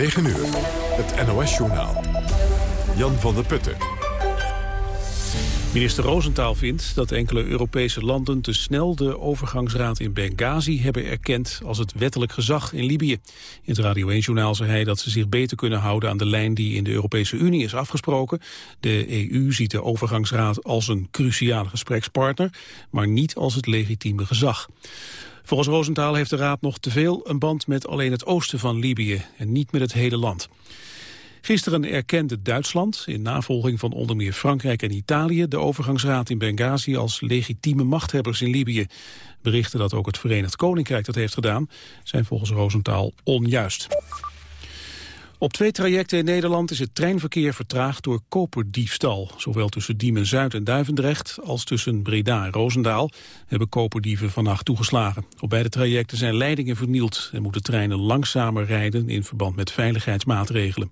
9 uur, het NOS-journaal. Jan van der Putten. Minister Roosentaal vindt dat enkele Europese landen te snel de overgangsraad in Benghazi hebben erkend als het wettelijk gezag in Libië. In het Radio 1-journaal zei hij dat ze zich beter kunnen houden aan de lijn die in de Europese Unie is afgesproken. De EU ziet de overgangsraad als een cruciale gesprekspartner, maar niet als het legitieme gezag. Volgens Roosentaal heeft de Raad nog te veel een band met alleen het oosten van Libië en niet met het hele land. Gisteren erkende Duitsland, in navolging van onder meer Frankrijk en Italië, de overgangsraad in Benghazi als legitieme machthebbers in Libië. Berichten dat ook het Verenigd Koninkrijk dat heeft gedaan, zijn volgens Roosentaal onjuist. Op twee trajecten in Nederland is het treinverkeer vertraagd door koperdiefstal. Zowel tussen Diemen-Zuid en Duivendrecht als tussen Breda en Roosendaal hebben koperdieven vannacht toegeslagen. Op beide trajecten zijn leidingen vernield en moeten treinen langzamer rijden in verband met veiligheidsmaatregelen.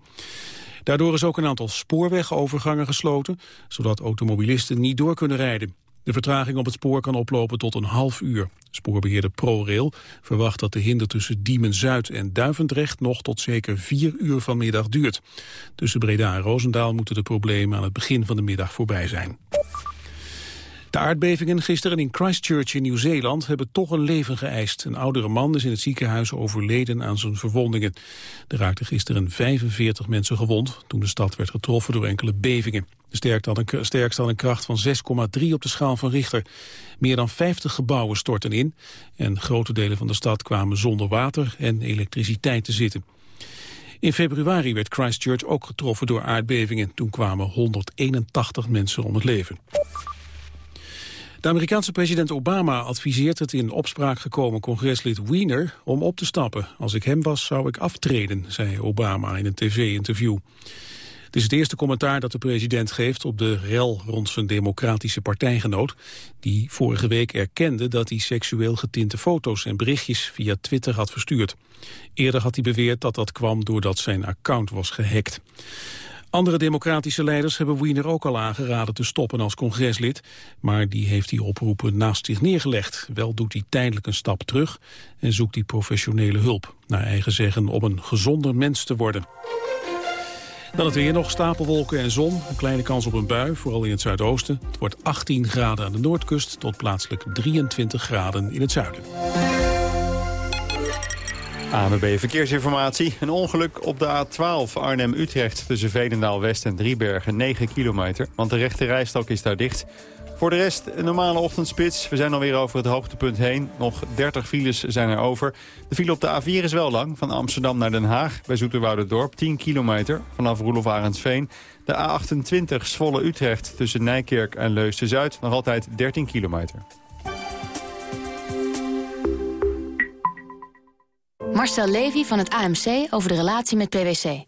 Daardoor is ook een aantal spoorwegovergangen gesloten, zodat automobilisten niet door kunnen rijden. De vertraging op het spoor kan oplopen tot een half uur. Spoorbeheerder ProRail verwacht dat de hinder tussen Diemen-Zuid en Duivendrecht nog tot zeker vier uur vanmiddag duurt. Tussen Breda en Roosendaal moeten de problemen aan het begin van de middag voorbij zijn. De aardbevingen gisteren in Christchurch in Nieuw-Zeeland hebben toch een leven geëist. Een oudere man is in het ziekenhuis overleden aan zijn verwondingen. Er raakten gisteren 45 mensen gewond toen de stad werd getroffen door enkele bevingen. De sterkste had een kracht van 6,3 op de schaal van Richter. Meer dan 50 gebouwen stortten in en grote delen van de stad kwamen zonder water en elektriciteit te zitten. In februari werd Christchurch ook getroffen door aardbevingen. Toen kwamen 181 mensen om het leven. De Amerikaanse president Obama adviseert het in opspraak gekomen congreslid Wiener om op te stappen. Als ik hem was zou ik aftreden, zei Obama in een tv-interview. Het is het eerste commentaar dat de president geeft op de rel rond zijn democratische partijgenoot, die vorige week erkende dat hij seksueel getinte foto's en berichtjes via Twitter had verstuurd. Eerder had hij beweerd dat dat kwam doordat zijn account was gehackt. Andere democratische leiders hebben Wiener ook al aangeraden te stoppen als congreslid, maar die heeft die oproepen naast zich neergelegd. Wel doet hij tijdelijk een stap terug en zoekt hij professionele hulp, naar eigen zeggen om een gezonder mens te worden. Dan het weer nog, stapelwolken en zon. Een kleine kans op een bui, vooral in het zuidoosten. Het wordt 18 graden aan de noordkust tot plaatselijk 23 graden in het zuiden. ANWB Verkeersinformatie. Een ongeluk op de A12 Arnhem-Utrecht tussen Veenendaal-West en Driebergen, 9 kilometer. Want de rechte rijstok is daar dicht. Voor de rest een normale ochtendspits. We zijn alweer over het hoogtepunt heen. Nog 30 files zijn er over. De file op de A4 is wel lang, van Amsterdam naar Den Haag. Bij Dorp 10 kilometer, vanaf Roelof Arendsveen. De A28 Zwolle-Utrecht tussen Nijkerk en Leusden-Zuid. Nog altijd 13 kilometer. Marcel Levy van het AMC over de relatie met PwC.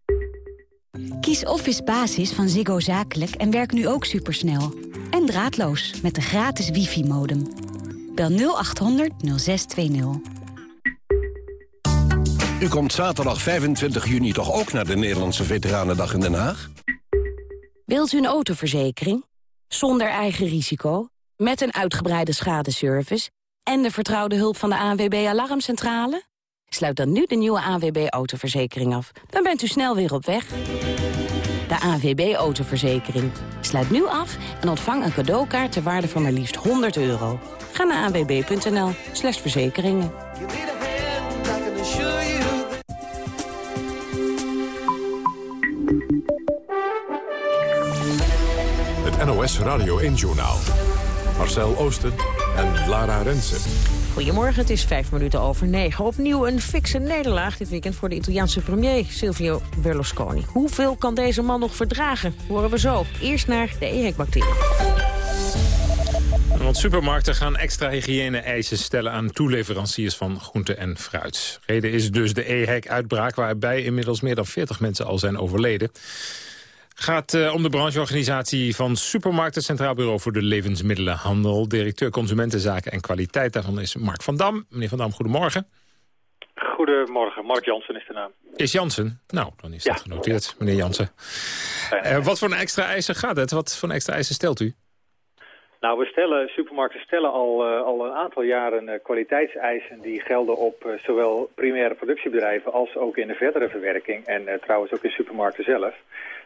Kies Office Basis van Ziggo Zakelijk en werk nu ook supersnel. En draadloos met de gratis wifi-modem. Bel 0800 0620. U komt zaterdag 25 juni toch ook naar de Nederlandse Veteranendag in Den Haag? Wilt u een autoverzekering? Zonder eigen risico, met een uitgebreide schadeservice... en de vertrouwde hulp van de ANWB Alarmcentrale? Sluit dan nu de nieuwe ANWB Autoverzekering af. Dan bent u snel weer op weg. De ANWB Autoverzekering. Sluit nu af en ontvang een cadeaukaart ter waarde van maar liefst 100 euro. Ga naar anwb.nl slash verzekeringen. Het NOS Radio 1-journaal. Marcel Oosten en Lara Rensen. Goedemorgen, het is vijf minuten over negen. Opnieuw een fikse nederlaag dit weekend voor de Italiaanse premier Silvio Berlusconi. Hoeveel kan deze man nog verdragen? Horen we zo. Eerst naar de EHEC-bacterie. Want supermarkten gaan extra hygiëne-eisen stellen aan toeleveranciers van groente en fruit. Reden is dus de EHEC-uitbraak waarbij inmiddels meer dan 40 mensen al zijn overleden gaat uh, om de brancheorganisatie van Supermarkten Centraal Bureau voor de Levensmiddelenhandel. Directeur Consumentenzaken en Kwaliteit daarvan is Mark van Dam. Meneer van Dam, goedemorgen. Goedemorgen, Mark Jansen is de naam. Is Jansen? Nou, dan is dat genoteerd, meneer Jansen. Uh, wat voor een extra eisen gaat het? Wat voor een extra eisen stelt u? Nou, we stellen, supermarkten stellen al, uh, al een aantal jaren uh, kwaliteitseisen die gelden op uh, zowel primaire productiebedrijven als ook in de verdere verwerking en trouwens ook in supermarkten zelf.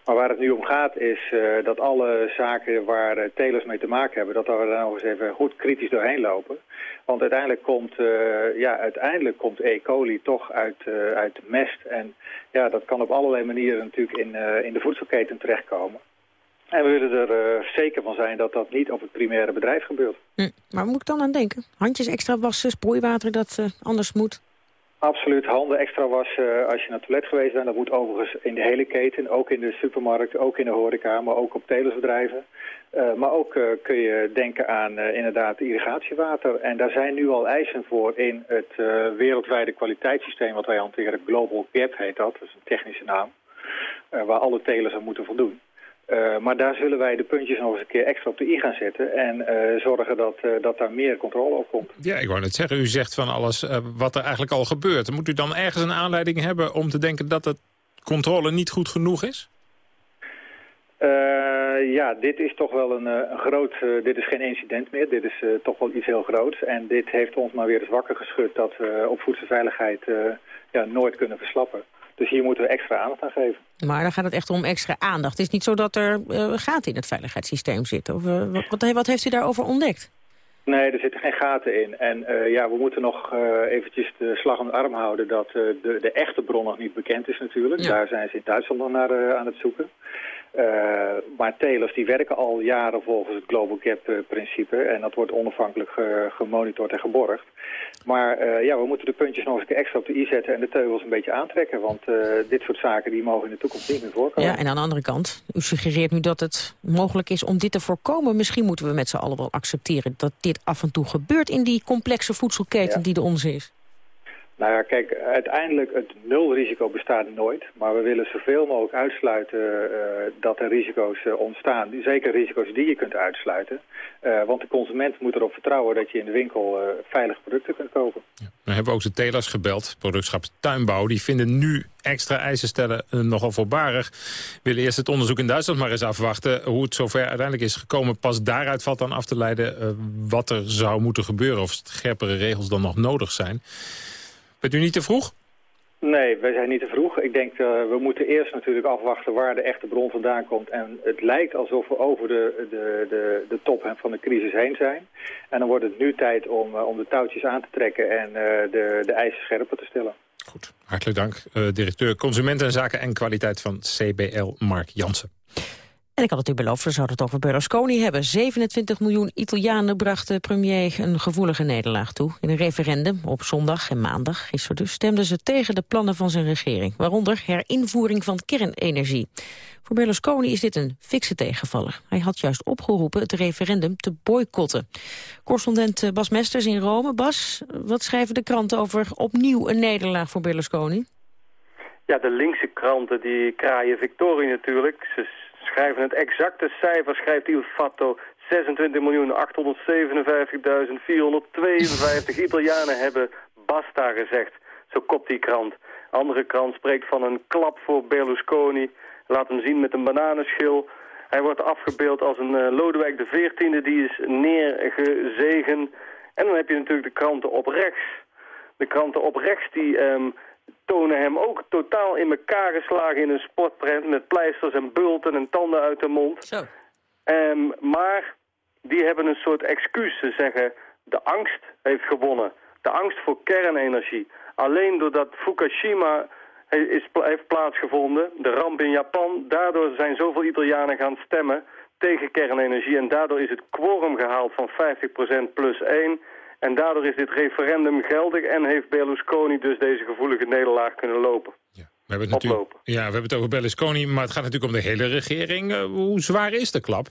Maar waar het nu om gaat is dat alle zaken waar telers mee te maken hebben, dat we daar nog eens even goed kritisch doorheen lopen. Want uiteindelijk komt, ja, uiteindelijk komt E. coli toch uit, uit mest en ja, dat kan op allerlei manieren natuurlijk in, in de voedselketen terechtkomen. En we willen er zeker van zijn dat dat niet op het primaire bedrijf gebeurt. Hm, maar moet ik dan aan denken? Handjes extra wassen, sproeiwater dat anders moet? Absoluut, handen extra wassen als je naar het toilet geweest bent. Dat moet overigens in de hele keten, ook in de supermarkt, ook in de horeca, maar ook op telersbedrijven. Uh, maar ook kun je denken aan inderdaad irrigatiewater. En daar zijn nu al eisen voor in het wereldwijde kwaliteitssysteem wat wij hanteren. Global Gap heet dat, dat is een technische naam. waar alle telers aan moeten voldoen. Uh, maar daar zullen wij de puntjes nog eens een keer extra op de i gaan zetten... en uh, zorgen dat, uh, dat daar meer controle op komt. Ja, ik wou net zeggen, u zegt van alles wat er eigenlijk al gebeurt. Moet u dan ergens een aanleiding hebben om te denken dat de controle niet goed genoeg is? ja, dit is toch wel een, een groot... dit is geen incident meer, dit is toch wel iets heel groots. En dit heeft ons maar weer eens wakker geschud dat we op voedselveiligheid ja, nooit kunnen verslappen. Dus hier moeten we extra aandacht aan geven. Maar dan gaat het echt om extra aandacht. Het is niet zo dat er uh, gaten in het veiligheidssysteem zitten. Of, uh, wat, wat, heeft u daarover ontdekt? Nee, er zitten geen gaten in. En uh, ja, we moeten nog eventjes de slag om de arm houden dat de, de echte bron nog niet bekend is natuurlijk. Ja. Daar zijn ze in Duitsland nog naar aan het zoeken. Uh, maar telers die werken al jaren volgens het Global Gap-principe. en dat wordt onafhankelijk ge gemonitord en geborgd. Maar ja, we moeten de puntjes nog eens extra op de i zetten... en de teugels een beetje aantrekken. Want dit soort zaken die mogen in de toekomst niet meer voorkomen. Ja, en aan de andere kant, u suggereert nu dat het mogelijk is om dit te voorkomen. Misschien moeten we met z'n allen wel accepteren... dat dit af en toe gebeurt in die complexe voedselketen ja. die de onze is. Nou ja, kijk, uiteindelijk het nulrisico bestaat nooit. Maar we willen zoveel mogelijk uitsluiten uh, dat er risico's uh, ontstaan. Zeker risico's die je kunt uitsluiten. Uh, want de consument moet erop vertrouwen dat je in de winkel veilige producten kunt kopen. Ja. We hebben ook de telers gebeld, productschap Tuinbouw. Die vinden nu extra eisen stellen nogal voorbarig. Willen eerst het onderzoek in Duitsland maar eens afwachten. Hoe het zover uiteindelijk is gekomen. Pas daaruit valt dan af te leiden wat er zou moeten gebeuren. Of scherpere regels dan nog nodig zijn. Bent u niet te vroeg? Nee, wij zijn niet te vroeg. Ik denk, uh, we moeten eerst natuurlijk afwachten waar de echte bron vandaan komt. En het lijkt alsof we over de, de, de, de top van de crisis heen zijn. En dan wordt het nu tijd om, uh, om de touwtjes aan te trekken en uh, de, de eisen scherper te stellen. Goed, hartelijk dank. directeur Consumentenzaken en Kwaliteit van CBL, Mark Jansen. En ik had het u beloofd, we zouden het over Berlusconi hebben. 27 miljoen Italianen brachten premier een gevoelige nederlaag toe. In een referendum op zondag en maandag gisteren dus stemden ze tegen de plannen van zijn regering. Waaronder herinvoering van kernenergie. Voor Berlusconi is dit een fikse tegenvaller. Hij had juist opgeroepen het referendum te boycotten. Correspondent Bas Mesters in Rome. Bas, wat schrijven de kranten over opnieuw een nederlaag voor Berlusconi? Ja, de linkse kranten die kraaien victorie natuurlijk. Ze schrijven het exacte cijfer, schrijft Il Fatto. 26.857.452 Italianen hebben basta gezegd. Zo kopt die krant. Andere krant spreekt van een klap voor Berlusconi. Laat hem zien met een bananenschil. Hij wordt afgebeeld als een uh, Lodewijk XIV, die is neergezegen. En dan heb je natuurlijk de kranten op rechts. De kranten op rechts die um, tonen hem ook totaal in elkaar geslagen in een sportprent... met pleisters en bulten en tanden uit de mond. Zo. Um, maar die hebben een soort excuus. Ze zeggen, de angst heeft gewonnen. De angst voor kernenergie. Alleen doordat Fukushima is, heeft plaatsgevonden, de ramp in Japan... daardoor zijn zoveel Italianen gaan stemmen tegen kernenergie... en daardoor is het quorum gehaald van 50% plus 1... En daardoor is dit referendum geldig en heeft Berlusconi dus deze gevoelige nederlaag kunnen lopen. Ja. We hebben, het ja, we hebben het over Berlusconi, maar het gaat natuurlijk om de hele regering. Uh, hoe zwaar is de klap?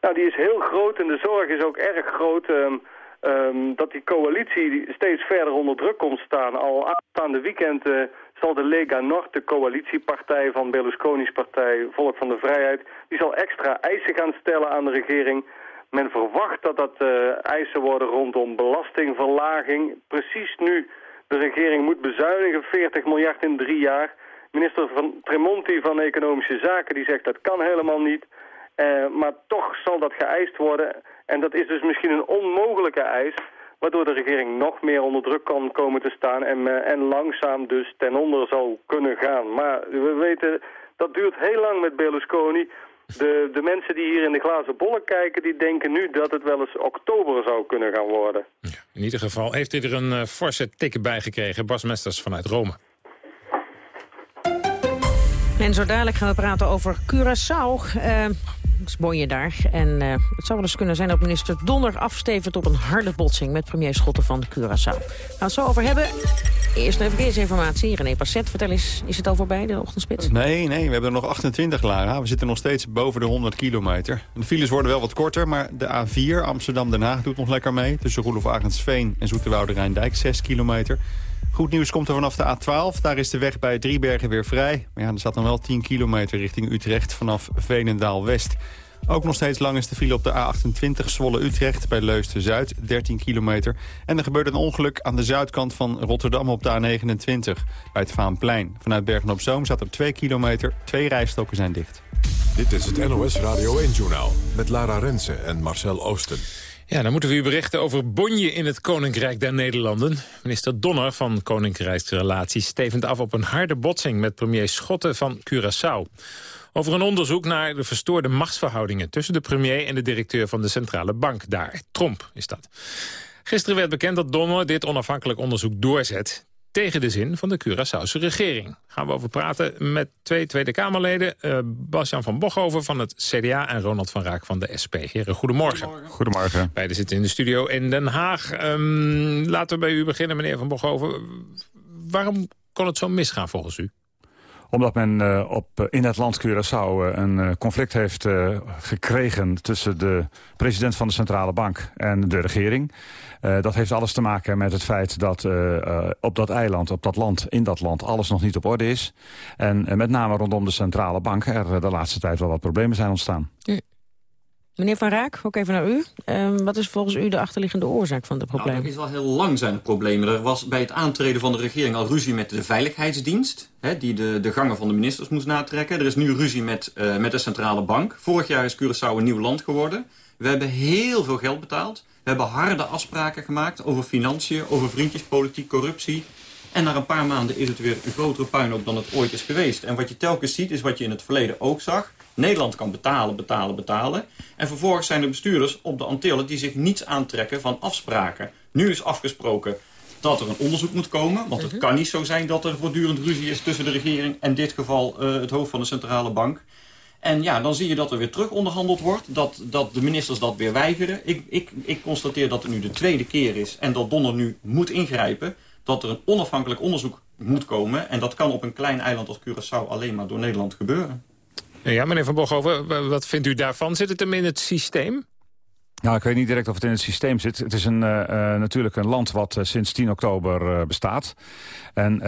Nou, die is heel groot en de zorg is ook erg groot. Um, um, dat die coalitie steeds verder onder druk komt staan. Al aanstaande weekend uh, zal de Lega Nord, de coalitiepartij van Berlusconi's partij Volk van de Vrijheid... die zal extra eisen gaan stellen aan de regering... Men verwacht dat dat uh, eisen worden rondom belastingverlaging. Precies nu de regering moet bezuinigen, 40 miljard in drie jaar. Minister van Tremonti van Economische Zaken die zegt dat kan helemaal niet. Uh, maar toch zal dat geëist worden. En dat is dus misschien een onmogelijke eis... waardoor de regering nog meer onder druk kan komen te staan... en, uh, en langzaam dus ten onder zal kunnen gaan. Maar we weten, dat duurt heel lang met Berlusconi... De, de mensen die hier in de glazen bollen kijken... die denken nu dat het wel eens oktober zou kunnen gaan worden. Ja, in ieder geval heeft hij er een uh, forse tik bij gekregen. Bas Mesters vanuit Rome. En zo dadelijk gaan we praten over Curaçao. Uh, bonje. En uh, het zou wel eens kunnen zijn dat minister Donner afstevend op een harde botsing met premier Schotten van Curaçao. Gaan we het zo over hebben. Eerst even verkeersinformatie. René Passet, vertel eens, is het al voorbij, de ochtendspits? Nee, nee, we hebben er nog 28, Lara. We zitten nog steeds boven de 100 kilometer. De files worden wel wat korter, maar de A4 Amsterdam-Den Haag doet nog lekker mee. Tussen Roelof Arendsveen en Zoeterwoude Rijndijk, 6 kilometer. Goed nieuws komt er vanaf de A12. Daar is de weg bij Driebergen weer vrij. Maar ja, er staat dan wel 10 kilometer richting Utrecht vanaf Veenendaal-West. Ook nog steeds lang is de file op de A28 Zwolle-Utrecht bij Leusden-Zuid, 13 kilometer. En er gebeurde een ongeluk aan de zuidkant van Rotterdam op de A29 bij het Vaanplein. Vanuit Bergen-op-Zoom zat er 2 kilometer, twee rijstokken zijn dicht. Dit is het NOS Radio 1-journaal met Lara Rensen en Marcel Oosten. Ja, dan moeten we u berichten over bonje in het Koninkrijk der Nederlanden. Minister Donner van Koninkrijksrelaties stevend af op een harde botsing... met premier Schotten van Curaçao. Over een onderzoek naar de verstoorde machtsverhoudingen... tussen de premier en de directeur van de centrale bank daar. Tromp is dat. Gisteren werd bekend dat Donner dit onafhankelijk onderzoek doorzet tegen de zin van de Curaçaose regering. Gaan we over praten met twee Tweede Kamerleden. Uh, Bas-Jan van Bochhoven van het CDA en Ronald van Raak van de SP. Heren, goedemorgen. Goedemorgen. Beiden zitten in de studio in Den Haag. Um, laten we bij u beginnen, meneer van Bochhoven. Waarom kon het zo misgaan volgens u? Omdat men uh, op, uh, in het land Curaçao uh, een conflict heeft gekregen... tussen de president van de Centrale Bank en de regering. dat heeft alles te maken met het feit dat op dat eiland, op dat land, in dat land... alles nog niet op orde is. En met name rondom de Centrale Bank er de laatste tijd wel wat problemen zijn ontstaan. Meneer Van Raak, ook even naar u. Uh, wat is volgens u de achterliggende oorzaak van de problemen? Nou, dat is al heel lang zijn de problemen. Er was bij het aantreden van de regering al ruzie met de Veiligheidsdienst... Hè, die de, de gangen van de ministers moest natrekken. Er is nu ruzie met, uh, met de Centrale Bank. Vorig jaar is Curaçao een nieuw land geworden. We hebben heel veel geld betaald. We hebben harde afspraken gemaakt over financiën, over vriendjespolitiek, corruptie... En na een paar maanden is het weer een grotere puinhoop dan het ooit is geweest. En wat je telkens ziet is wat je in het verleden ook zag. Nederland kan betalen, betalen, betalen. En vervolgens zijn er bestuurders op de Antillen die zich niets aantrekken van afspraken. Nu is afgesproken dat er een onderzoek moet komen. Want het mhm. kan niet zo zijn dat er voortdurend ruzie is tussen de regering... en in dit geval uh, het hoofd van de centrale bank. En ja, dan zie je dat er weer terug onderhandeld wordt. Dat, dat de ministers dat weer weigeren. Ik, ik, ik constateer dat het nu de tweede keer is en dat Donner nu moet ingrijpen. Dat er een onafhankelijk onderzoek moet komen. En dat kan op een klein eiland als Curaçao alleen maar door Nederland gebeuren. Ja, meneer Van Bochhoven, wat vindt u daarvan? Zit het hem in het systeem? Nou, ik weet niet direct of het in het systeem zit. Het is een, uh, uh, natuurlijk een land wat uh, sinds 10 oktober bestaat. En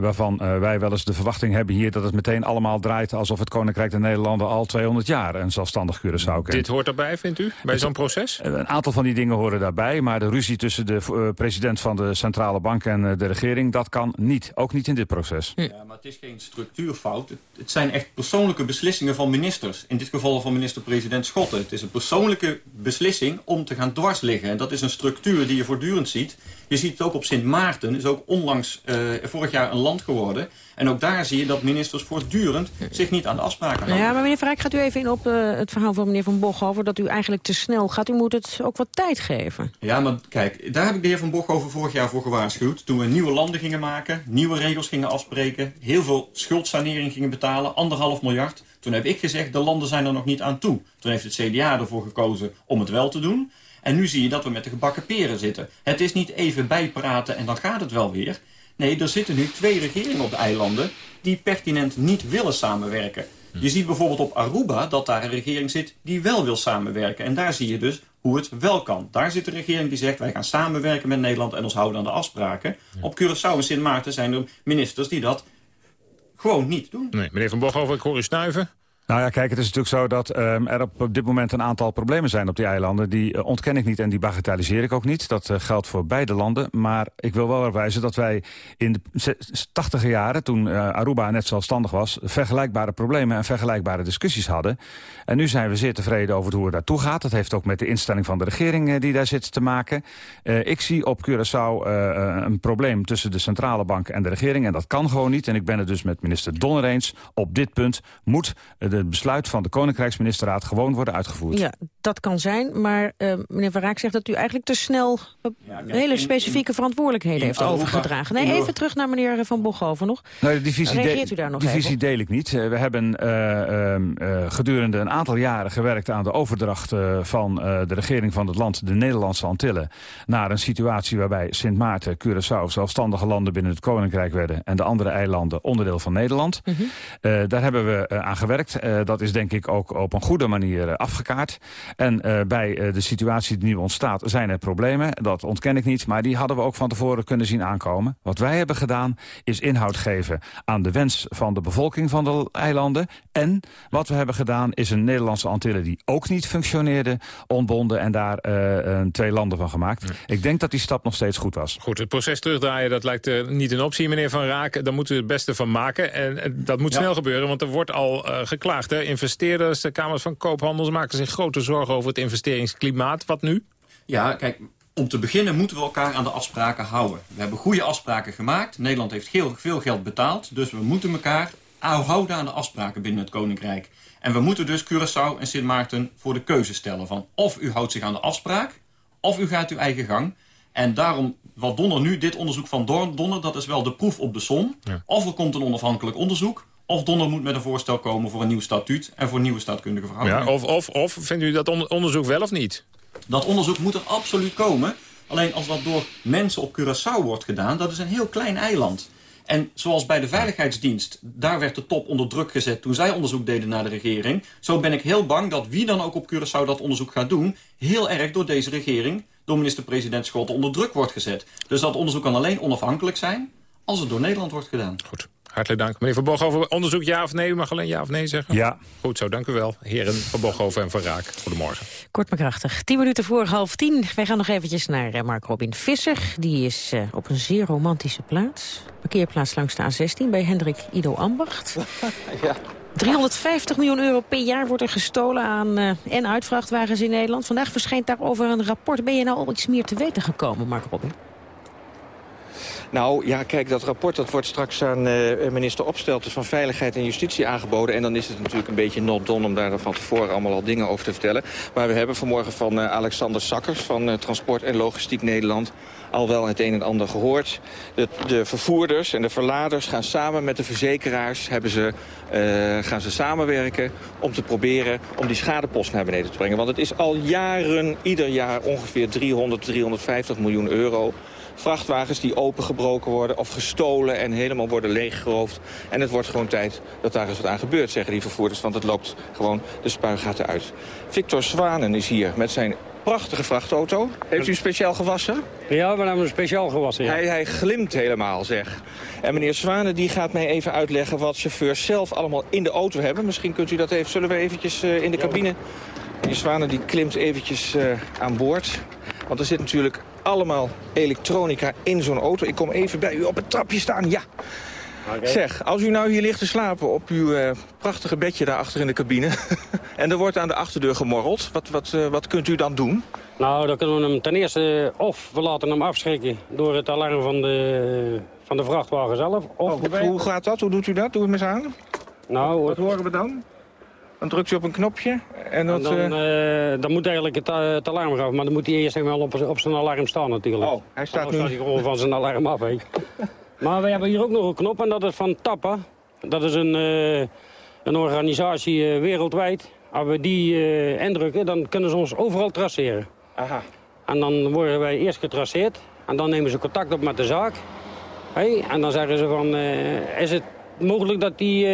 waarvan wij wel eens de verwachting hebben hier... dat het meteen allemaal draait alsof het Koninkrijk der Nederlanden... al 200 jaar een zelfstandig Curaçao kent. Dit hoort erbij, vindt u, bij zo'n proces? Een aantal van die dingen horen daarbij. Maar de ruzie tussen de president van de Centrale Bank en de regering... dat kan niet. Ook niet in dit proces. Ja, maar het is geen structuurfout. Het, het zijn echt persoonlijke beslissingen van ministers. In dit geval van minister-president Schotten. Het is een persoonlijke beslissing beslissing om te gaan dwarsliggen. En dat is een structuur die je voortdurend ziet. Je ziet het ook op Sint Maarten, is ook onlangs uh, vorig jaar een land geworden. En ook daar zie je dat ministers voortdurend zich niet aan de afspraken houden. Ja, maar meneer Verrijk, gaat u even in op uh, het verhaal van meneer Van Boghoven... dat u eigenlijk te snel gaat. U moet het ook wat tijd geven. Ja, maar kijk, daar heb ik de heer Van Boghoven vorig jaar voor gewaarschuwd. Toen we nieuwe landen gingen maken, nieuwe regels gingen afspreken... heel veel schuldsanering gingen betalen, anderhalf miljard... Toen heb ik gezegd, de landen zijn er nog niet aan toe. Toen heeft het CDA ervoor gekozen om het wel te doen. En nu zie je dat we met de gebakken peren zitten. Het is niet even bijpraten en dan gaat het wel weer. Nee, er zitten nu twee regeringen op de eilanden die pertinent niet willen samenwerken. Je ziet bijvoorbeeld op Aruba dat daar een regering zit die wel wil samenwerken. En daar zie je dus hoe het wel kan. Daar zit een regering die zegt wij gaan samenwerken met Nederland en ons houden aan de afspraken. Op Curaçao en Sint Maarten zijn er ministers die dat gewoon niet doen. Nee, meneer Van Boghoven, ik hoor u snuiven. Nou ja, kijk, het is natuurlijk zo dat um, er op, dit moment een aantal problemen zijn op die eilanden. Die uh, ontken ik niet en die bagatelliseer ik ook niet. Dat uh, geldt voor beide landen. Maar ik wil wel wijzen dat wij in de tachtige jaren, toen uh, Aruba net zelfstandig was... vergelijkbare problemen en vergelijkbare discussies hadden. En nu zijn we zeer tevreden over hoe het daartoe gaat. Dat heeft ook met de instelling van de regering die daar zit te maken. ik zie op Curaçao een probleem tussen de centrale bank en de regering. En dat kan gewoon niet. En ik ben het dus met minister Donner eens. Op dit punt moet de het besluit van de Koninkrijksministerraad gewoon worden uitgevoerd. Ja, dat kan zijn, maar uh, meneer Van Raak zegt dat u eigenlijk te snel ja, hele specifieke verantwoordelijkheden heeft overgedragen. Nee, even terug naar meneer Van Bochhoven nog. Nou, die visie Reageert u daar nog Die visie even? deel ik niet. Uh, we hebben uh, gedurende een aantal jaren gewerkt aan de overdracht van de regering van het land, de Nederlandse Antillen, naar een situatie waarbij Sint Maarten, Curaçao zelfstandige landen binnen het Koninkrijk werden en de andere eilanden onderdeel van Nederland. Mm -hmm. daar hebben we aan gewerkt. Uh, dat is denk ik ook op een goede manier uh, afgekaart. En uh, bij de situatie die nu ontstaat zijn er problemen. Dat ontken ik niet, maar die hadden we ook van tevoren kunnen zien aankomen. Wat wij hebben gedaan is inhoud geven aan de wens van de bevolking van de eilanden. En wat we hebben gedaan is een Nederlandse Antillen die ook niet functioneerde, ontbonden en daar twee landen van gemaakt. Ja. Ik denk dat die stap nog steeds goed was. Goed, het proces terugdraaien, dat lijkt niet een optie, meneer Van Raak. Daar moeten we het beste van maken. En dat moet ja. snel gebeuren, want er wordt al geklaagd. Hè? Investeerders, de Kamers van Koophandels maken zich grote zorgen over het investeringsklimaat. Wat nu? Ja, kijk, om te beginnen moeten we elkaar aan de afspraken houden. We hebben goede afspraken gemaakt. Nederland heeft heel, veel geld betaald. Dus we moeten elkaar houden aan de afspraken binnen het Koninkrijk. En we moeten dus Curaçao en Sint Maarten voor de keuze stellen van... of u houdt zich aan de afspraak, of u gaat uw eigen gang. En daarom, wat Donner nu, dit onderzoek van Donner... dat is wel de proef op de som. Ja. Of er komt een onafhankelijk onderzoek... Of Donner moet met een voorstel komen voor een nieuw statuut... en voor nieuwe staatkundige verhoudingen. Ja, of, of, of vindt u dat onderzoek wel of niet? Dat onderzoek moet er absoluut komen. Alleen als dat door mensen op Curaçao wordt gedaan... dat is een heel klein eiland. En zoals bij de Veiligheidsdienst, daar werd de top onder druk gezet... toen zij onderzoek deden naar de regering. Zo ben ik heel bang dat wie dan ook op Curaçao dat onderzoek gaat doen... heel erg door deze regering, door minister-president Schotten... onder druk wordt gezet. Dus dat onderzoek kan alleen onafhankelijk zijn... als het door Nederland wordt gedaan. Goed. Hartelijk dank. Meneer Van Boghoven, onderzoek ja of nee? U mag alleen ja of nee zeggen. Ja. Goed zo, dank u wel. Heren Van Boghoven en Van Raak. Goedemorgen. Kort maar krachtig. Tien minuten voor half tien. Wij gaan nog eventjes naar uh, Mark Robin Visser. Die is uh, op een zeer romantische plaats. Parkeerplaats langs de A16 bij Hendrik Ido Ambacht. ja. 350 miljoen euro per jaar wordt er gestolen aan uh, en uitvrachtwagens in Nederland. Vandaag verschijnt daarover een rapport. Ben je nou al iets meer te weten gekomen, Mark Robin? Nou, ja, kijk, dat rapport dat wordt straks aan uh, minister Opstelten van Veiligheid en Justitie aangeboden. En dan is het natuurlijk een beetje not done om daar van tevoren allemaal al dingen over te vertellen. Maar we hebben vanmorgen van uh, Alexander Sakkers van uh, Transport en Logistiek Nederland al wel het een en ander gehoord. De, de vervoerders en de verladers gaan samen met de verzekeraars hebben ze, gaan ze samenwerken om te proberen om die schadepost naar beneden te brengen. Want het is al jaren, ieder jaar ongeveer 300, 350 miljoen euro vrachtwagens die opengebroken worden of gestolen en helemaal worden leeggeroofd. En het wordt gewoon tijd dat daar eens wat aan gebeurt, zeggen die vervoerders. Want het loopt gewoon de spuigaten uit. Victor Zwanen is hier met zijn prachtige vrachtauto. Heeft u speciaal gewassen? Ja, we hebben hem speciaal gewassen, ja. Hij, hij glimt helemaal, zeg. En meneer Zwanen die gaat mij even uitleggen wat chauffeurs zelf allemaal in de auto hebben. Misschien kunt u dat even... Zullen we eventjes uh, in de cabine... Meneer Zwanen die klimt eventjes uh, aan boord. Want er zit natuurlijk allemaal elektronica in zo'n auto. Ik kom even bij u op het trapje staan, ja. Okay. Zeg, als u nou hier ligt te slapen op uw uh, prachtige bedje daar achter in de cabine... en er wordt aan de achterdeur gemorreld, wat, wat, uh, wat kunt u dan doen? Nou, dan kunnen we hem ten eerste... of we laten hem afschrikken door het alarm van de, van de vrachtwagen zelf. Of oh. Hoe gaat dat? Hoe doet u dat? Doe het eens aan. Nou, wat horen we dan? Dan drukt u op een knopje en, dat, en dan, uh... dan, moet eigenlijk het, het, alarm gaan, maar dan moet hij eerst even op, op zijn alarm staan natuurlijk. Oh, hij staat dan nu... staat hij gewoon van zijn alarm af. Maar we hebben hier ook nog een knop en dat is van TAPPA. Dat is een, uh, een organisatie wereldwijd. Als we die indrukken, dan kunnen ze ons overal traceren. Aha. En dan worden wij eerst getraceerd. En dan nemen ze contact op met de zaak. Hey, en dan zeggen ze van, is het mogelijk dat die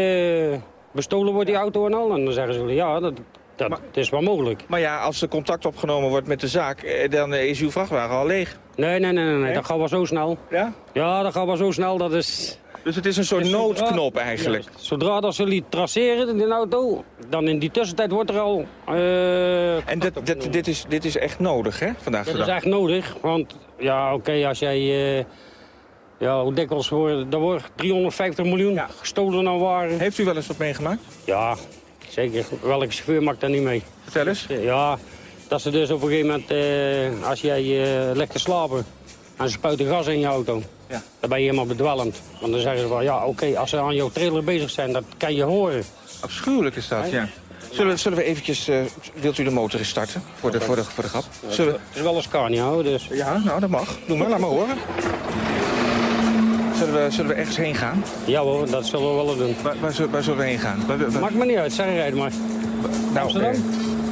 bestolen wordt, die auto en al? En dan zeggen ze, ja, dat, dat maar, is wel mogelijk. Maar ja, als er contact opgenomen wordt met de zaak, dan is uw vrachtwagen al leeg. Nee, nee, nee, nee, nee. dat gaat wel zo snel. Ja? Ja, dat gaat wel zo snel, dat is... Dus het is een soort noodknop eigenlijk? Ja, zodra dat ze die traceren in de auto, dan in die tussentijd wordt er al... Uh, en dit, dit, dit, is, dit is echt nodig, hè, vandaag de dag? Dit is echt nodig, want ja, oké, okay, als jij... Uh, ja, hoe dikwijls wordt... Er wordt 350 miljoen ja. gestolen aan waren. Heeft u wel eens wat meegemaakt? Ja, zeker. Welke chauffeur maakt daar niet mee? Vertel eens. Ja, dat ze dus op een gegeven moment, uh, als jij uh, legt te slapen en ze spuiten gas in je auto, ja. dan ben je helemaal bedwelmd. Want dan zeggen ze van, ja, oké, okay, als ze aan jouw trailer bezig zijn, dat kan je horen. Afschuwelijk is dat, ja. Zullen, zullen we eventjes, uh, wilt u de motor eens starten, voor de, voor de, voor de grap? Zullen. Het is wel een Scania, hoor, dus... Ja, nou, dat mag. Doe maar, laat maar horen. Zullen we, zullen we ergens heen gaan? Ja hoor, dat zullen we wel doen. Waar, waar, waar zullen we heen gaan? Waar, waar... Maakt me niet uit, zeg rijden maar. Nou, Amsterdam?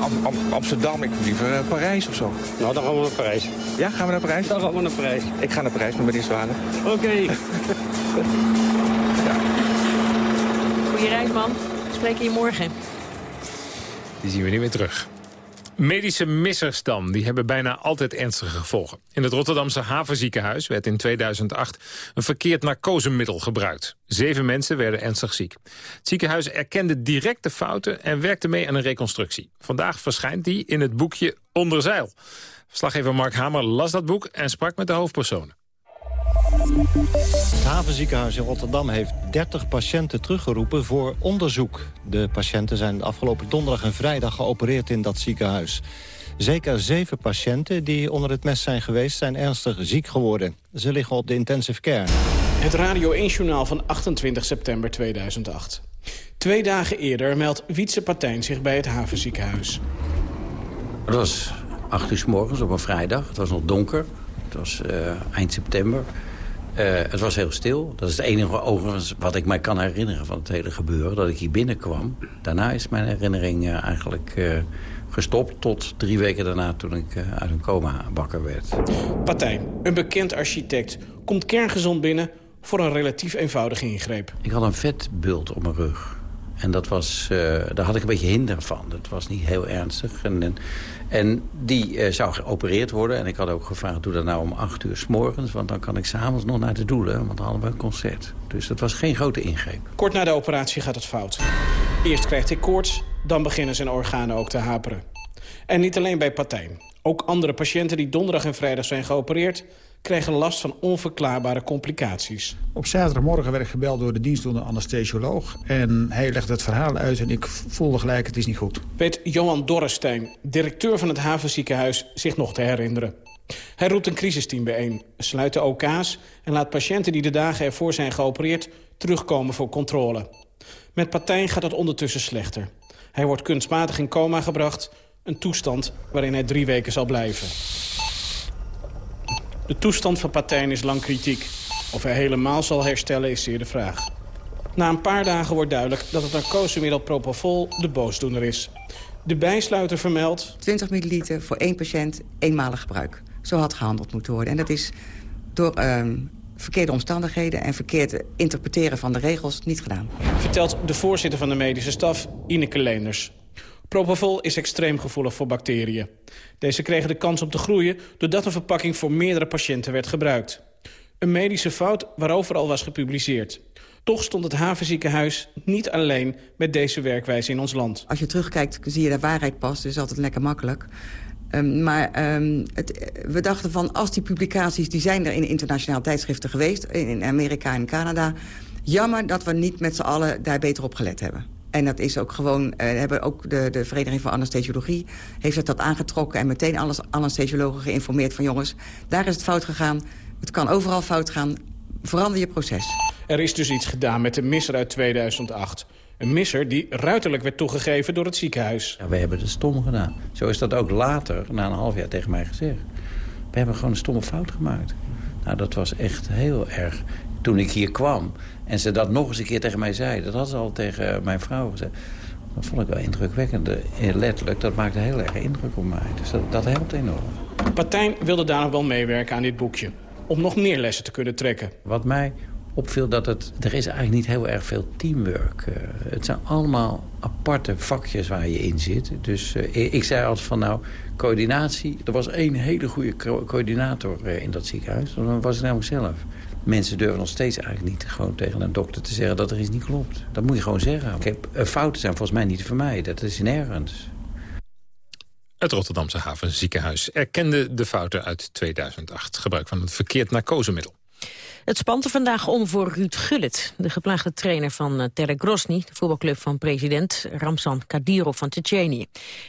Am Am Amsterdam, ik liever uh, Parijs of zo. Nou, dan gaan we naar Parijs. Ja, gaan we naar Parijs? Dan gaan we naar Parijs. Ik ga naar Parijs met meneer Zwanen. Oké. Okay. ja. Goeie reis, man. Spreek je morgen. Die zien we niet meer terug. Medische missers dan, die hebben bijna altijd ernstige gevolgen. In het Rotterdamse havenziekenhuis werd in 2008 een verkeerd narcosemiddel gebruikt. Zeven mensen werden ernstig ziek. Het ziekenhuis erkende direct de fouten en werkte mee aan een reconstructie. Vandaag verschijnt die in het boekje Onder Zeil. Verslaggever Mark Hamer las dat boek en sprak met de hoofdpersonen. Het havenziekenhuis in Rotterdam heeft 30 patiënten teruggeroepen voor onderzoek. De patiënten zijn de afgelopen donderdag en vrijdag geopereerd in dat ziekenhuis. Zeker zeven patiënten die onder het mes zijn geweest zijn ernstig ziek geworden. Ze liggen op de intensive care. Het Radio 1-journaal van 28 september 2008. Twee dagen eerder meldt Wietse Partijn zich bij het havenziekenhuis. Het was 8 uur s morgens op een vrijdag. Het was nog donker. Het was uh, eind september. Uh, het was heel stil. Dat is het enige overigens wat ik mij kan herinneren van het hele gebeuren. Dat ik hier binnenkwam. Daarna is mijn herinnering uh, eigenlijk gestopt tot drie weken daarna toen ik uit een coma wakker werd. Patijn, een bekend architect, komt kerngezond binnen voor een relatief eenvoudige ingreep. Ik had een vetbult op mijn rug. En dat was, daar had ik een beetje hinder van. Dat was niet heel ernstig. En, en, en die uh, zou geopereerd worden. En ik had ook gevraagd, doe dat nou om acht uur s morgens. Want dan kan ik s'avonds nog naar de doelen. Want dan hadden we een concert. Dus dat was geen grote ingreep. Kort na de operatie gaat het fout. Eerst krijgt hij koorts, dan beginnen zijn organen ook te haperen. En niet alleen bij Patijn. Ook andere patiënten die donderdag en vrijdag zijn geopereerd kregen last van onverklaarbare complicaties. Op zaterdagmorgen werd ik gebeld door de dienstdoende anesthesioloog. En hij legde het verhaal uit en ik voelde gelijk het is niet goed. Weet Johan Dorrestein, directeur van het havenziekenhuis, zich nog te herinneren. Hij roept een crisisteam bijeen, sluit de OK's... en laat patiënten die de dagen ervoor zijn geopereerd terugkomen voor controle. Met Patijn gaat het ondertussen slechter. Hij wordt kunstmatig in coma gebracht, een toestand waarin hij drie weken zal blijven. De toestand van Patijn is lang kritiek. Of hij helemaal zal herstellen is zeer de vraag. Na een paar dagen wordt duidelijk dat het narcosemiddel Propofol de boosdoener is. De bijsluiter vermeldt... 20 milliliter voor één patiënt, eenmalig gebruik. Zo had gehandeld moeten worden. En dat is door uh, verkeerde omstandigheden en verkeerd interpreteren van de regels niet gedaan. Vertelt de voorzitter van de medische staf, Ineke Leenders. Propofol is extreem gevoelig voor bacteriën. Deze kregen de kans om te groeien doordat een verpakking voor meerdere patiënten werd gebruikt. Een medische fout waarover al was gepubliceerd. Toch stond het havenziekenhuis niet alleen met deze werkwijze in ons land. Als je terugkijkt zie je de waarheid pas, dus altijd lekker makkelijk. Um, maar um, het, we dachten van, als die publicaties... die zijn er in internationale tijdschriften geweest... in Amerika en Canada... jammer dat we niet met z'n allen daar beter op gelet hebben. En dat is ook gewoon, uh, hebben ook de, de Vereniging van Anesthesiologie... heeft het dat aangetrokken en meteen alles anesthesiologen geïnformeerd van... jongens, daar is het fout gegaan, het kan overal fout gaan, verander je proces. Er is dus iets gedaan met de misser uit 2008... Een misser die ruiterlijk werd toegegeven door het ziekenhuis. Ja, we hebben het stom gedaan. Zo is dat ook later, na een half jaar, tegen mij gezegd. We hebben gewoon een stomme fout gemaakt. Nou, dat was echt heel erg. Toen ik hier kwam en ze dat nog eens een keer tegen mij zei... dat had ze al tegen mijn vrouw gezegd. Dat vond ik wel indrukwekkend. Letterlijk, dat maakte heel erg indruk op mij. Dus dat, dat helpt enorm. Partijn wilde daar nog wel meewerken aan dit boekje. Om nog meer lessen te kunnen trekken. Wat mij opviel dat het, er is eigenlijk niet heel erg veel teamwork. Uh, het zijn allemaal aparte vakjes waar je in zit. Dus uh, ik zei altijd van nou, coördinatie. Er was één hele goede coördinator uh, in dat ziekenhuis. Dat was ik namelijk zelf. Mensen durven nog steeds eigenlijk niet gewoon tegen een dokter te zeggen dat er iets niet klopt. Dat moet je gewoon zeggen. Heb, fouten zijn volgens mij niet te vermijden. Dat is nergens. Het Rotterdamse havenziekenhuis erkende de fouten uit 2008. Gebruik van het verkeerd narcosemiddel. Het spant er vandaag om voor Ruud Gullit, de geplaagde trainer van uh, Terek Grosny, de voetbalclub van president Ramzan Kadyrov van Tsjetsjenië.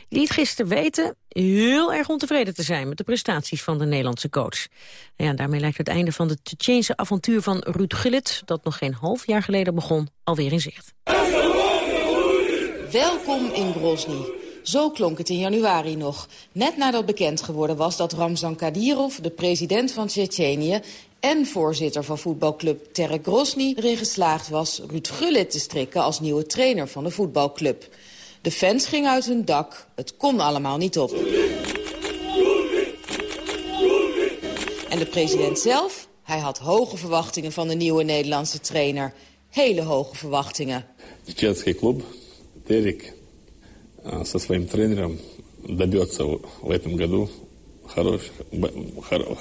Liet gisteren weten heel erg ontevreden te zijn met de prestaties van de Nederlandse coach. Ja, daarmee lijkt het einde van het Tsjetsjeense avontuur van Ruud Gullit, dat nog geen half jaar geleden begon, alweer in zicht. Welkom in Grozny. Zo klonk het in januari nog, net nadat bekend geworden was dat Ramzan Kadirov, de president van Tsjetsjenië en voorzitter van voetbalclub Terek Rosny, erin geslaagd was Ruud Gullit te strikken als nieuwe trainer van de voetbalclub. De fans gingen uit hun dak, het kon allemaal niet op. En de president zelf? Hij had hoge verwachtingen van de nieuwe Nederlandse trainer. Hele hoge verwachtingen. De Tsjetsche club, Terek со своим тренером добьется в этом году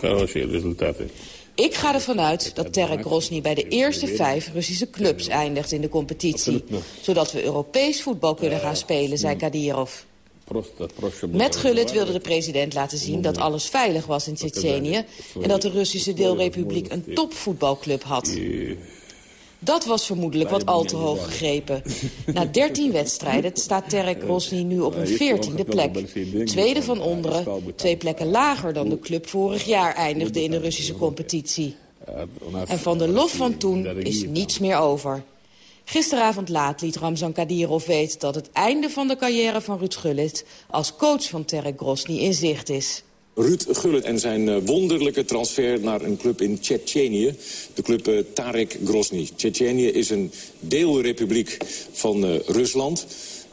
хорошие результаты. Ik ga ervan uit dat Terek Grosny bij de eerste vijf Russische clubs eindigt in de competitie. Zodat we Europees voetbal kunnen gaan spelen, zei Kadirov. Met Gullit wilde de president laten zien dat alles veilig was in Tsjetsjenië... en dat de Russische deelrepubliek een topvoetbalclub had. Dat was vermoedelijk wat al te hoog gegrepen. Na 13 wedstrijden staat Terek Rosny nu op een 14e plek. Tweede van onderen, twee plekken lager dan de club vorig jaar eindigde in de Russische competitie. En van de lof van toen is niets meer over. Gisteravond laat liet Ramzan Kadyrov weten dat het einde van de carrière van Ruud Gullit... als coach van Terek Grosny in zicht is. Ruud Gullit en zijn eh, wonderlijke transfer naar een club in Tsjetsjenië. De club uh, Tarek Grozny. Tsjetsjenië is een deelrepubliek van uh, Rusland.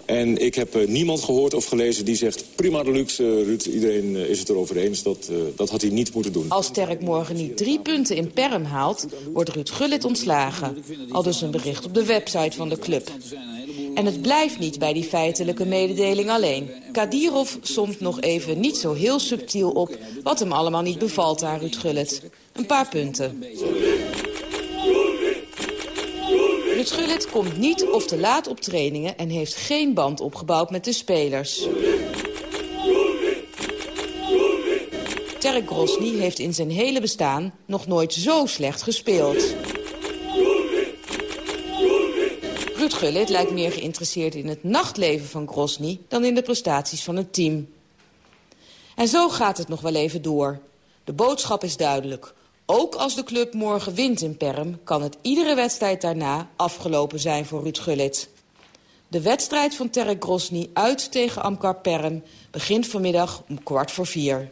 En ik heb niemand gehoord of gelezen die zegt... prima de luxe, Ruud, iedereen is het erover eens. Dat, dat had hij niet moeten doen. Als Terek morgen niet drie punten in Perm haalt... wordt Ruud Gullit ontslagen. Al dus een bericht op de website van de club. En het blijft niet bij die feitelijke mededeling alleen. Kadirov somt nog even niet zo heel subtiel op... wat hem allemaal niet bevalt aan Ruud Gullit. Een paar punten. Ruud Gullit komt niet of te laat op trainingen... en heeft geen band opgebouwd met de spelers. Terek Grosny heeft in zijn hele bestaan nog nooit zo slecht gespeeld. Gullit lijkt meer geïnteresseerd in het nachtleven van Grosny... dan in de prestaties van het team. En zo gaat het nog wel even door. De boodschap is duidelijk. Ook als de club morgen wint in Perm... kan het iedere wedstrijd daarna afgelopen zijn voor Ruud Gullit. De wedstrijd van Terek Grosny uit tegen Amkar Perm... begint vanmiddag om kwart voor vier.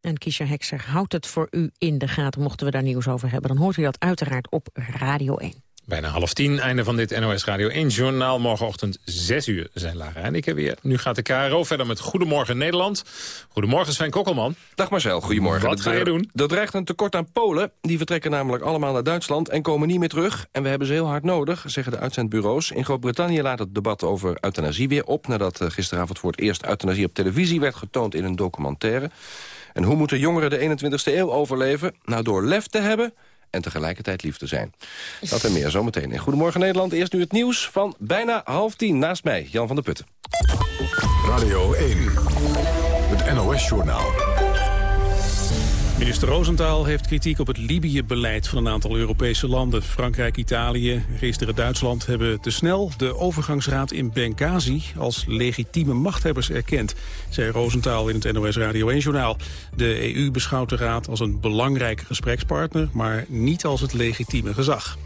En Kiesja Hekser houdt het voor u in de gaten. Mochten we daar nieuws over hebben, dan hoort u dat uiteraard op Radio 1. Bijna half tien, einde van dit NOS Radio 1 journaal. Morgenochtend 6 uur zijn Lara en ik er weer. Nu gaat de KRO verder met Goedemorgen Nederland. Goedemorgen Sven Kokkelman. Dag Marcel, goedemorgen. Wat ga je doen? Dat dreigt een tekort aan Polen. Die vertrekken namelijk allemaal naar Duitsland en komen niet meer terug. En we hebben ze heel hard nodig, zeggen de uitzendbureaus. In Groot-Brittannië laat het debat over euthanasie weer op... nadat eh, gisteravond voor het eerst euthanasie op televisie werd getoond in een documentaire. En hoe moeten jongeren de 21ste eeuw overleven? Nou, door lef te hebben en tegelijkertijd lief te zijn. Dat en meer zometeen in Goedemorgen Nederland. Eerst nu het nieuws van bijna half tien. Naast mij, Jan van der Putten. Radio 1, het NOS-journaal. Minister Rosenthal heeft kritiek op het Libië-beleid van een aantal Europese landen. Frankrijk, Italië, gisteren Duitsland hebben te snel de overgangsraad in Benghazi als legitieme machthebbers erkend, zei Rosenthal in het NOS Radio 1-journaal. De EU beschouwt de raad als een belangrijke gesprekspartner, maar niet als het legitieme gezag.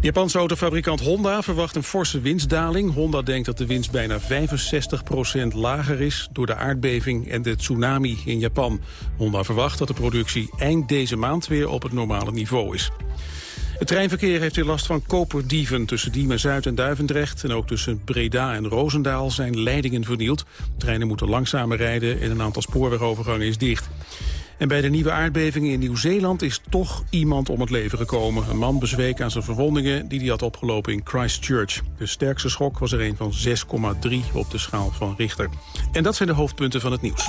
Japanse autofabrikant Honda verwacht een forse winstdaling. Honda denkt dat de winst bijna 65% lager is... door de aardbeving en de tsunami in Japan. Honda verwacht dat de productie eind deze maand weer op het normale niveau is. Het treinverkeer heeft weer last van koperdieven. Tussen Diemen Zuid en Duivendrecht en ook tussen Breda en Roosendaal zijn leidingen vernield. Treinen moeten langzamer rijden en een aantal spoorwegovergangen is dicht. En bij de nieuwe aardbevingen in Nieuw-Zeeland is toch iemand om het leven gekomen. Een man bezweek aan zijn verwondingen die hij had opgelopen in Christchurch. De sterkste schok was er een van 6,3 op de schaal van Richter. En dat zijn de hoofdpunten van het nieuws.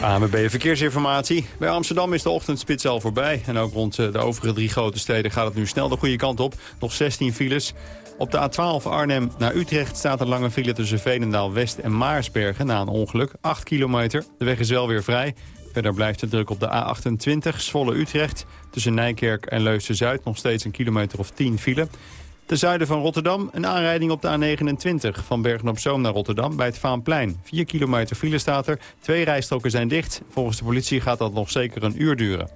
AMB Verkeersinformatie. Bij Amsterdam is de ochtendspits al voorbij. En ook rond eh, de overige drie grote steden gaat het nu snel de goede kant op. Nog 16 files. Op de A12 Arnhem naar Utrecht staat een lange file tussen Veenendaal West en Maarsbergen na een ongeluk. 8 kilometer. De weg is wel weer vrij. Verder blijft de druk op de A28 Zwolle-Utrecht. Tussen Nijkerk en Leusden-Zuid nog steeds een kilometer of 10 file. Ten zuiden van Rotterdam een aanrijding op de A29 van Bergen-op-Zoom naar Rotterdam bij het Vaanplein. 4 kilometer file staat er, twee rijstroken zijn dicht. Volgens de politie gaat dat nog zeker een uur duren.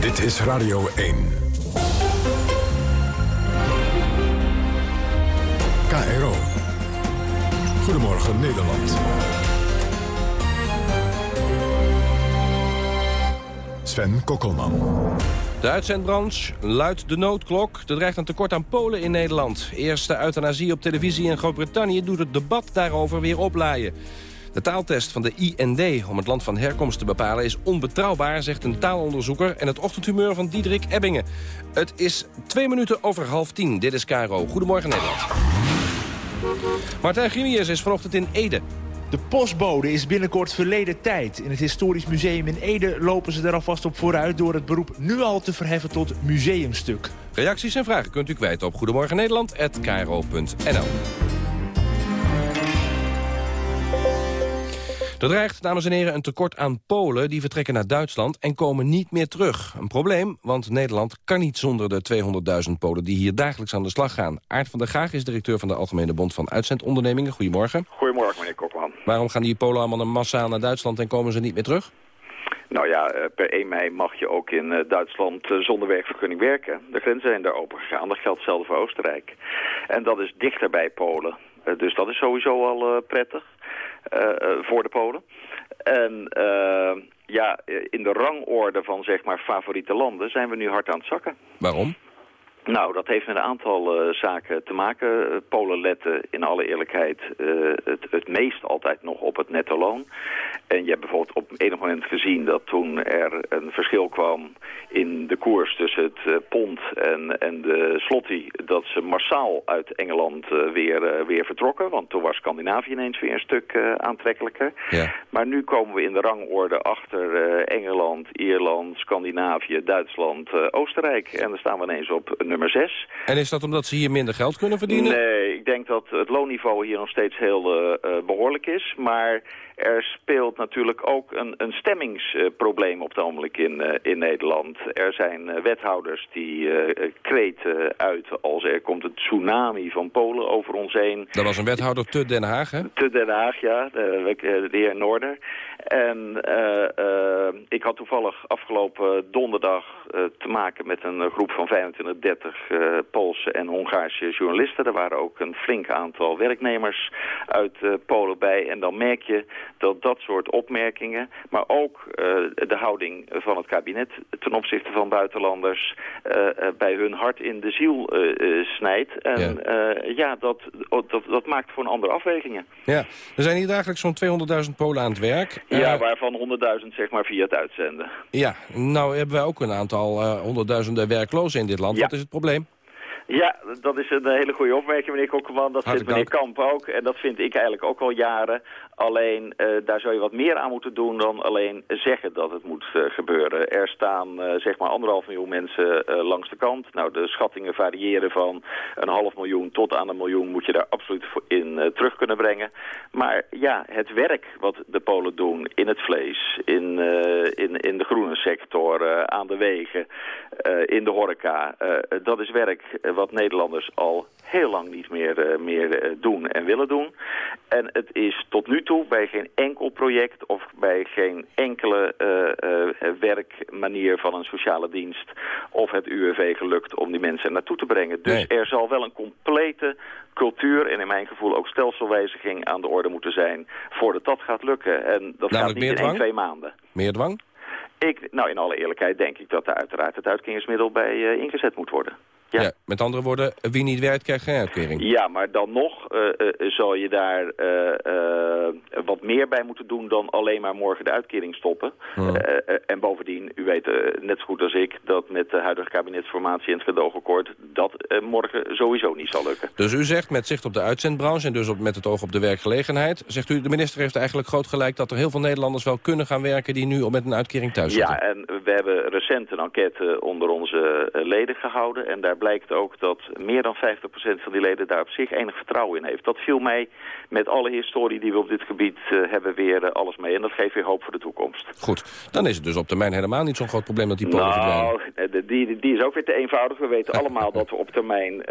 Dit is Radio 1. KRO. Goedemorgen Nederland. Sven Kokkelman. De uitzendbranche luidt de noodklok. Er dreigt een tekort aan Polen in Nederland. Eerste euthanasie op televisie in Groot-Brittannië doet het debat daarover weer oplaaien. De taaltest van de IND om het land van herkomst te bepalen is onbetrouwbaar, zegt een taalonderzoeker en het ochtendhumeur van Diederik Ebbingen. Het is twee minuten over half tien. Dit is Caro. Goedemorgen Nederland. Martijn Grimius is vanochtend in Ede. De postbode is binnenkort verleden tijd. In het Historisch Museum in Ede lopen ze er alvast op vooruit... door het beroep nu al te verheffen tot museumstuk. Reacties en vragen kunt u kwijt op Goedemorgen Er dreigt, dames en heren, een tekort aan Polen... die vertrekken naar Duitsland en komen niet meer terug. Een probleem, want Nederland kan niet zonder de 200.000 Polen... die hier dagelijks aan de slag gaan. Aart van der Gaag is directeur van de Algemene Bond van Uitzendondernemingen. Goedemorgen. Goedemorgen, meneer Kokman. Waarom gaan die Polen allemaal massaal naar Duitsland... en komen ze niet meer terug? Nou ja, eh, per 1 mei mag je ook in eh, Duitsland eh, zonder werkvergunning werken. De grenzen zijn daar open gegaan. Dat geldt zelfs voor Oostenrijk. En dat is dichter bij Polen. Dus dat is sowieso al prettig. Uh, voor de Polen. En uh, ja, in de rangorde van zeg maar favoriete landen zijn we nu hard aan het zakken. Waarom? Nou, dat heeft met een aantal uh, zaken te maken. Polen letten in alle eerlijkheid uh, het, het meest altijd nog op het netto loon. En je hebt bijvoorbeeld op enig moment gezien dat toen er een verschil kwam in de koers tussen het uh, pond en, en de slotty, dat ze massaal uit Engeland weer, weer vertrokken. Want toen was Scandinavië ineens weer een stuk aantrekkelijker. Ja. Maar nu komen we in de rangorde achter Engeland, Ierland, Scandinavië, Duitsland, Oostenrijk. En dan staan we ineens op nummer 6. En is dat omdat ze hier minder geld kunnen verdienen? Nee, ik denk dat het loonniveau hier nog steeds heel uh, behoorlijk is. Maar er speelt natuurlijk ook een, een stemmingsprobleem op het ogenblik in, uh, in Nederland. Er zijn wethouders die kreten uit als er komt een tsunami van Polen over ons heen. Dat was een wethouder te Den Haag, hè? Te Den Haag, ja. De, de heer Noorder. En ik had toevallig afgelopen donderdag te maken met een groep van 25, 30 uh, Poolse en Hongaarse journalisten. Er waren ook een een flink aantal werknemers uit Polen bij. En dan merk je dat dat soort opmerkingen, maar ook de houding van het kabinet ten opzichte van buitenlanders bij hun hart in de ziel snijdt. En ja, ja dat, dat, dat maakt voor een andere afwegingen. Ja, er zijn hier dagelijks zo'n 200.000 Polen aan het werk. Ja, waarvan 100.000 zeg maar via het uitzenden. Ja, nou hebben wij ook een aantal honderdduizenden werklozen in dit land. Wat is het probleem? Ja, dat is een hele goede opmerking, meneer Kokkerman. Dat vindt meneer Kamp ook. En dat vind ik eigenlijk ook al jaren. Alleen, uh, daar zou je wat meer aan moeten doen dan alleen zeggen dat het moet uh, gebeuren. Er staan uh, zeg maar anderhalf miljoen mensen langs de kant. Nou, de schattingen variëren van een half miljoen tot aan een miljoen moet je daar absoluut in terug kunnen brengen. Maar ja, het werk wat de Polen doen in het vlees, in, in, in de groene sector, aan de wegen, in de horeca, dat is werk wat Nederlanders al heel lang niet meer, meer doen en willen doen. En het is tot nu toe bij geen enkel project of bij geen enkele uh, uh, werkmanier van een sociale dienst of het UWV gelukt om die mensen naartoe te brengen. Dus er zal wel een complete cultuur en in mijn gevoel ook stelselwijziging aan de orde moeten zijn voordat dat gaat lukken. En dat gaat niet in één, twee maanden. Meer dwang? Ik, nou, in alle eerlijkheid denk ik dat daar uiteraard het uitkeringsmiddel bij uh, ingezet moet worden. Ja. met andere woorden, wie niet werkt krijgt geen uitkering. Ja, maar dan nog uh, uh, zal je daar uh, wat meer bij moeten doen dan alleen maar morgen de uitkering stoppen. Hmm. en bovendien, u weet net zo goed als ik dat met de huidige kabinetsformatie en het gedoogakkoord dat morgen sowieso niet zal lukken. Dus u zegt met zicht op de uitzendbranche en dus op, met het oog op de werkgelegenheid, zegt u de minister heeft eigenlijk groot gelijk dat er heel veel Nederlanders wel kunnen gaan werken die nu met een uitkering thuis zitten. Ja, en we hebben recent een enquête onder onze leden gehouden en daar blijkt ook dat meer dan 50% van die leden daar op zich enig vertrouwen in heeft. Dat viel mij met alle historie die we op dit gebied uh, hebben weer uh, alles mee. En dat geeft weer hoop voor de toekomst. Goed, dan is het dus op termijn helemaal niet zo'n groot probleem dat die Polen nou, verdwijnen. Die, die is ook weer te eenvoudig. We weten allemaal dat we op termijn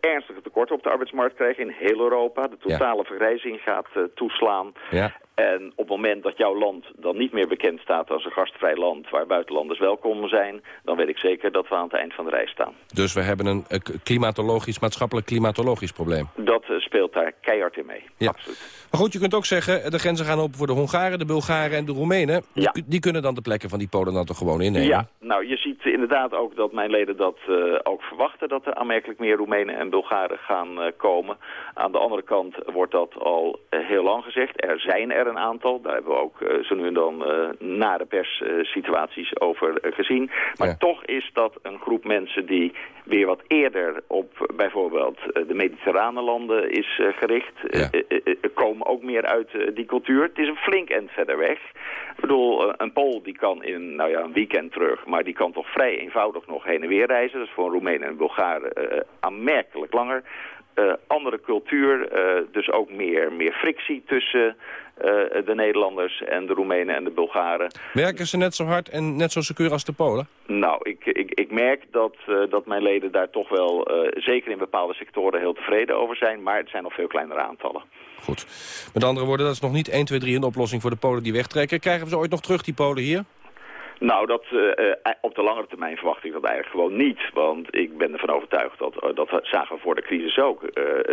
ernstige tekorten op de arbeidsmarkt krijgen in heel Europa. De totale ja. vergrijzing gaat toeslaan. Ja. En op het moment dat jouw land dan niet meer bekend staat als een gastvrij land... waar buitenlanders welkom zijn, dan weet ik zeker dat we aan het eind van de reis staan. Dus we hebben een klimatologisch, maatschappelijk klimatologisch probleem? Dat uh, speelt daar keihard in mee, ja. absoluut. Maar goed, je kunt ook zeggen, de grenzen gaan open voor de Hongaren, de Bulgaren en de Roemenen. Ja. Die, kunnen dan de plekken van die Polen dan toch gewoon innemen? Ja, nou je ziet inderdaad ook dat mijn leden dat uh, ook verwachten... dat er aanmerkelijk meer Roemenen en Bulgaren gaan uh, komen. Aan de andere kant wordt dat al heel lang gezegd. Er zijn er een aantal. Daar hebben we ook zo nu en dan nare perssituaties over gezien. Maar ja. toch is dat een groep mensen die weer wat eerder op bijvoorbeeld de mediterrane landen is gericht. Ja. komen ook meer uit die cultuur. Het is een flink end verder weg. Ik bedoel, een Pool die kan in nou ja, een weekend terug, maar die kan toch vrij eenvoudig nog heen en weer reizen. Dat is voor een Roemenen en Bulgaren aanmerkelijk langer. Uh, andere cultuur, uh, dus ook meer, meer frictie tussen uh, de Nederlanders en de Roemenen en de Bulgaren. Werken ze net zo hard en net zo secuur als de Polen? Nou, ik, ik, ik merk dat, dat mijn leden daar toch wel, zeker in bepaalde sectoren, heel tevreden over zijn. Maar het zijn nog veel kleinere aantallen. Goed. Met andere woorden, dat is nog niet 1, 2, 3 een oplossing voor de Polen die wegtrekken. Krijgen we ze ooit nog terug, die Polen hier? Nou, dat, uh, op de langere termijn verwacht ik dat eigenlijk gewoon niet. Want ik ben ervan overtuigd, dat, uh, dat zagen we voor de crisis ook.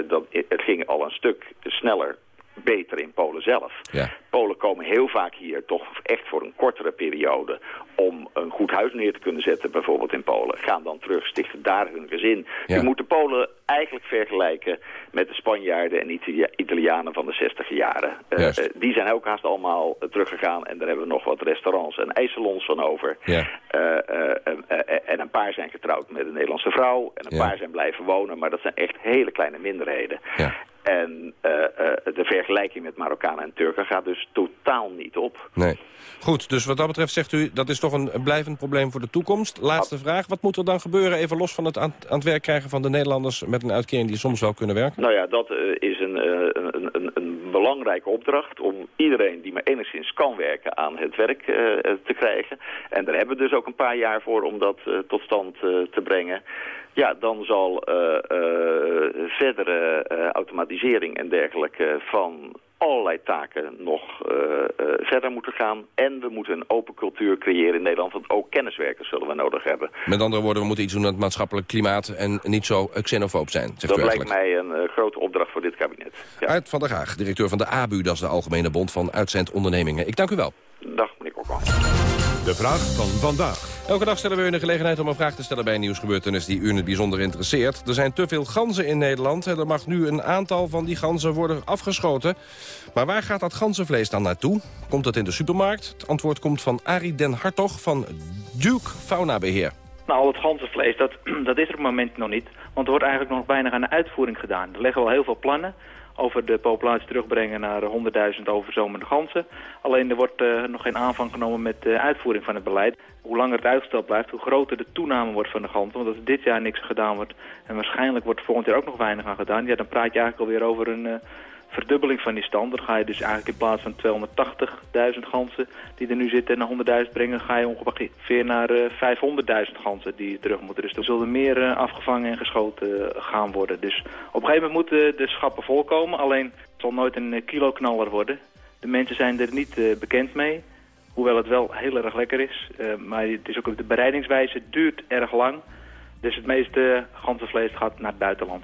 dat, het ging al een stuk sneller beter in Polen zelf. Ja. Polen komen heel vaak hier toch echt voor een kortere periode om een goed huis neer te kunnen zetten, bijvoorbeeld in Polen. Gaan dan terug, stichten daar hun gezin. Ja. Je moet de Polen eigenlijk vergelijken met de Spanjaarden en Italia Italianen van de 60 jaren. Uh, die zijn ook haast allemaal uh, teruggegaan en daar hebben we nog wat restaurants en ijssalons van over. Ja. Uh, en een paar zijn getrouwd met een Nederlandse vrouw en een paar zijn blijven wonen, maar dat zijn echt hele kleine minderheden. En uh, uh, de vergelijking met Marokkanen en Turken gaat dus totaal niet op. Nee. Goed, dus wat dat betreft zegt u, dat is toch een blijvend probleem voor de toekomst. Laatste vraag, wat moet er dan gebeuren, even los van het aan, aan, het werk krijgen van de Nederlanders... met een uitkering die soms wel kunnen werken? Nou ja, dat uh, is een, een, een, een, belangrijke opdracht om iedereen die maar enigszins kan werken aan het werk te krijgen. En daar hebben we dus ook een paar jaar voor om dat tot stand te brengen. Ja, dan zal verdere automatisering en dergelijke van allerlei taken nog uh, uh, verder moeten gaan. En we moeten een open cultuur creëren in Nederland, want ook kenniswerkers zullen we nodig hebben. Met andere woorden, we moeten iets doen aan het maatschappelijk klimaat en niet zo xenofoob zijn. Dat lijkt mij een uh, grote opdracht voor dit kabinet. Ja. Uit van der Graag, directeur van de ABU, dat is de Algemene Bond van Uitzendondernemingen. Ik dank u wel. Dag, meneer Kokman. De vraag van vandaag. Elke dag stellen we u de gelegenheid om een vraag te stellen bij een nieuwsgebeurtenis die u in het bijzonder interesseert. Er zijn te veel ganzen in Nederland en er mag nu een aantal van die ganzen worden afgeschoten. Maar waar gaat dat ganzenvlees dan naartoe? Komt het in de supermarkt? Het antwoord komt van Arie den Hartog van Duke Faunabeheer. Nou, het ganzenvlees, dat, dat is er op het moment nog niet. Want er wordt eigenlijk nog weinig aan de uitvoering gedaan. Er liggen wel heel veel plannen over de populatie terugbrengen naar 100.000 overzomende ganzen. Alleen er wordt uh, nog geen aanvang genomen met de uitvoering van het beleid. Hoe langer het uitgesteld blijft, hoe groter de toename wordt van de ganzen. Want als dit jaar niks gedaan wordt en waarschijnlijk wordt volgend jaar ook nog weinig aan gedaan... ja, dan praat je eigenlijk alweer over een... Uh, verdubbeling van die stand. Dan ga je dus eigenlijk in plaats van 280.000 ganzen die er nu zitten naar 100.000 brengen, ga je ongeveer naar uh, 500.000 ganzen die terug moeten. Dus er zullen meer uh, afgevangen en geschoten gaan worden. Dus op een gegeven moment moeten de schappen volkomen. Alleen het zal nooit een kiloknaller worden. De mensen zijn er niet bekend mee. Hoewel het wel heel erg lekker is. maar het is ook de bereidingswijze duurt erg lang. Dus het meeste ganzenvlees gaat naar het buitenland.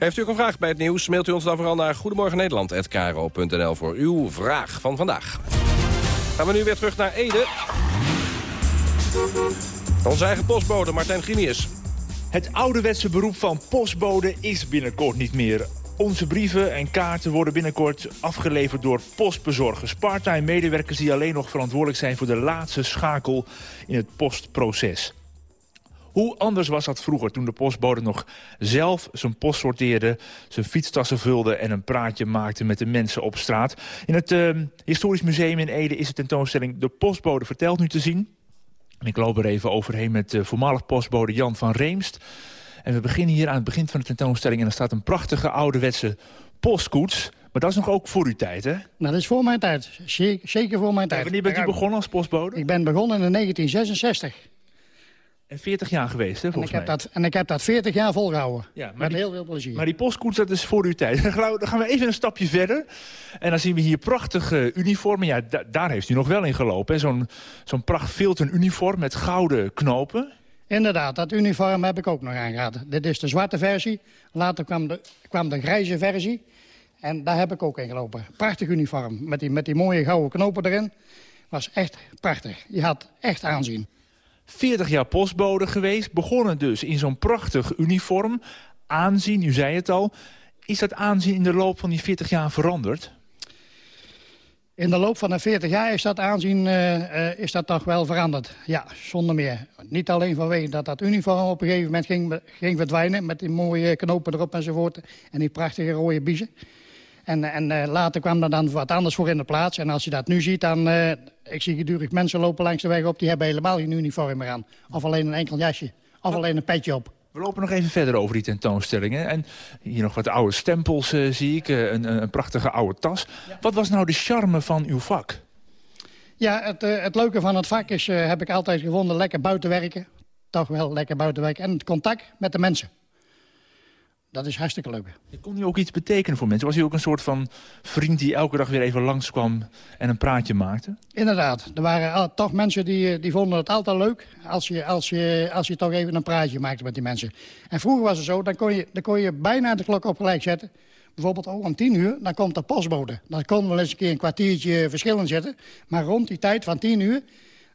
Heeft u ook een vraag bij het nieuws? Mailt u ons dan vooral naar goedemorgennederland.kro.nl voor uw vraag van vandaag. Gaan we nu weer terug naar Ede. Onze eigen postbode Martijn Grimius. Het ouderwetse beroep van postbode is binnenkort niet meer. Onze brieven en kaarten worden binnenkort afgeleverd door postbezorgers. Parttime medewerkers die alleen nog verantwoordelijk zijn voor de laatste schakel in het postproces. Hoe anders was dat vroeger, toen de postbode nog zelf zijn post sorteerde... zijn fietstassen vulde en een praatje maakte met de mensen op straat. In het uh, Historisch Museum in Ede is de tentoonstelling De Postbode vertelt nu te zien. En ik loop er even overheen met uh, voormalig postbode Jan van Reemst. En we beginnen hier aan het begin van de tentoonstelling... en er staat een prachtige ouderwetse postkoets... Maar dat is nog ook voor uw tijd, hè? Nou, dat is voor mijn tijd. Zeker voor mijn tijd. Wanneer bent u begonnen als postbode? Ik ben begonnen in 1966. En 40 jaar geweest, hè, volgens en ik mij. Heb dat, en ik heb dat 40 jaar volgehouden. Ja, met heel veel plezier. Maar die postkoets, dat is voor uw tijd. Dan gaan we even een stapje verder. En dan zien we hier prachtige uniformen. Ja, daar heeft u nog wel in gelopen. Zo'n zo'n pracht filten uniform met gouden knopen. Inderdaad, dat uniform heb ik ook nog aangehad. Dit is de zwarte versie. Later kwam de, kwam de grijze versie. En daar heb ik ook in gelopen. Prachtig uniform. Met die, met die mooie gouden knopen erin. Was echt prachtig. Je had echt aanzien. 40 jaar postbode geweest. Begonnen dus in zo'n prachtig uniform. Aanzien, u zei het al. Is dat aanzien in de loop van die 40 jaar veranderd? In de loop van de 40 jaar is dat aanzien uh, uh, is dat toch wel veranderd. Ja, zonder meer. Niet alleen vanwege dat dat uniform op een gegeven moment ging, ging verdwijnen... met die mooie knopen erop enzovoort en die prachtige rode biezen. En, en uh, later kwam er dan wat anders voor in de plaats. En als je dat nu ziet, dan... Uh, ik zie gedurig mensen lopen langs de weg op... die hebben helemaal geen uniform meer aan. Of alleen een enkel jasje. Of alleen een petje op. We lopen nog even verder over die tentoonstellingen. En hier nog wat oude stempels uh, zie ik. Een, een, prachtige oude tas. Ja. Wat was nou de charme van uw vak? Ja, het, het leuke van het vak is, heb ik altijd gevonden, lekker buiten werken. Toch wel lekker buiten werken. En het contact met de mensen dat is hartstikke leuk. Kon u ook iets betekenen voor mensen? Was u ook een soort van vriend die elke dag weer even langskwam en een praatje maakte? Inderdaad. Er waren toch mensen die, die vonden het altijd leuk als je, als, je, als je toch even een praatje maakte met die mensen. En vroeger was het zo, dan kon je, dan kon je bijna de klok op gelijk zetten. Bijvoorbeeld oh, om tien uur, dan komt de postbode. Dan kon wel eens een keer een kwartiertje verschillen zetten. Maar rond die tijd van tien uur,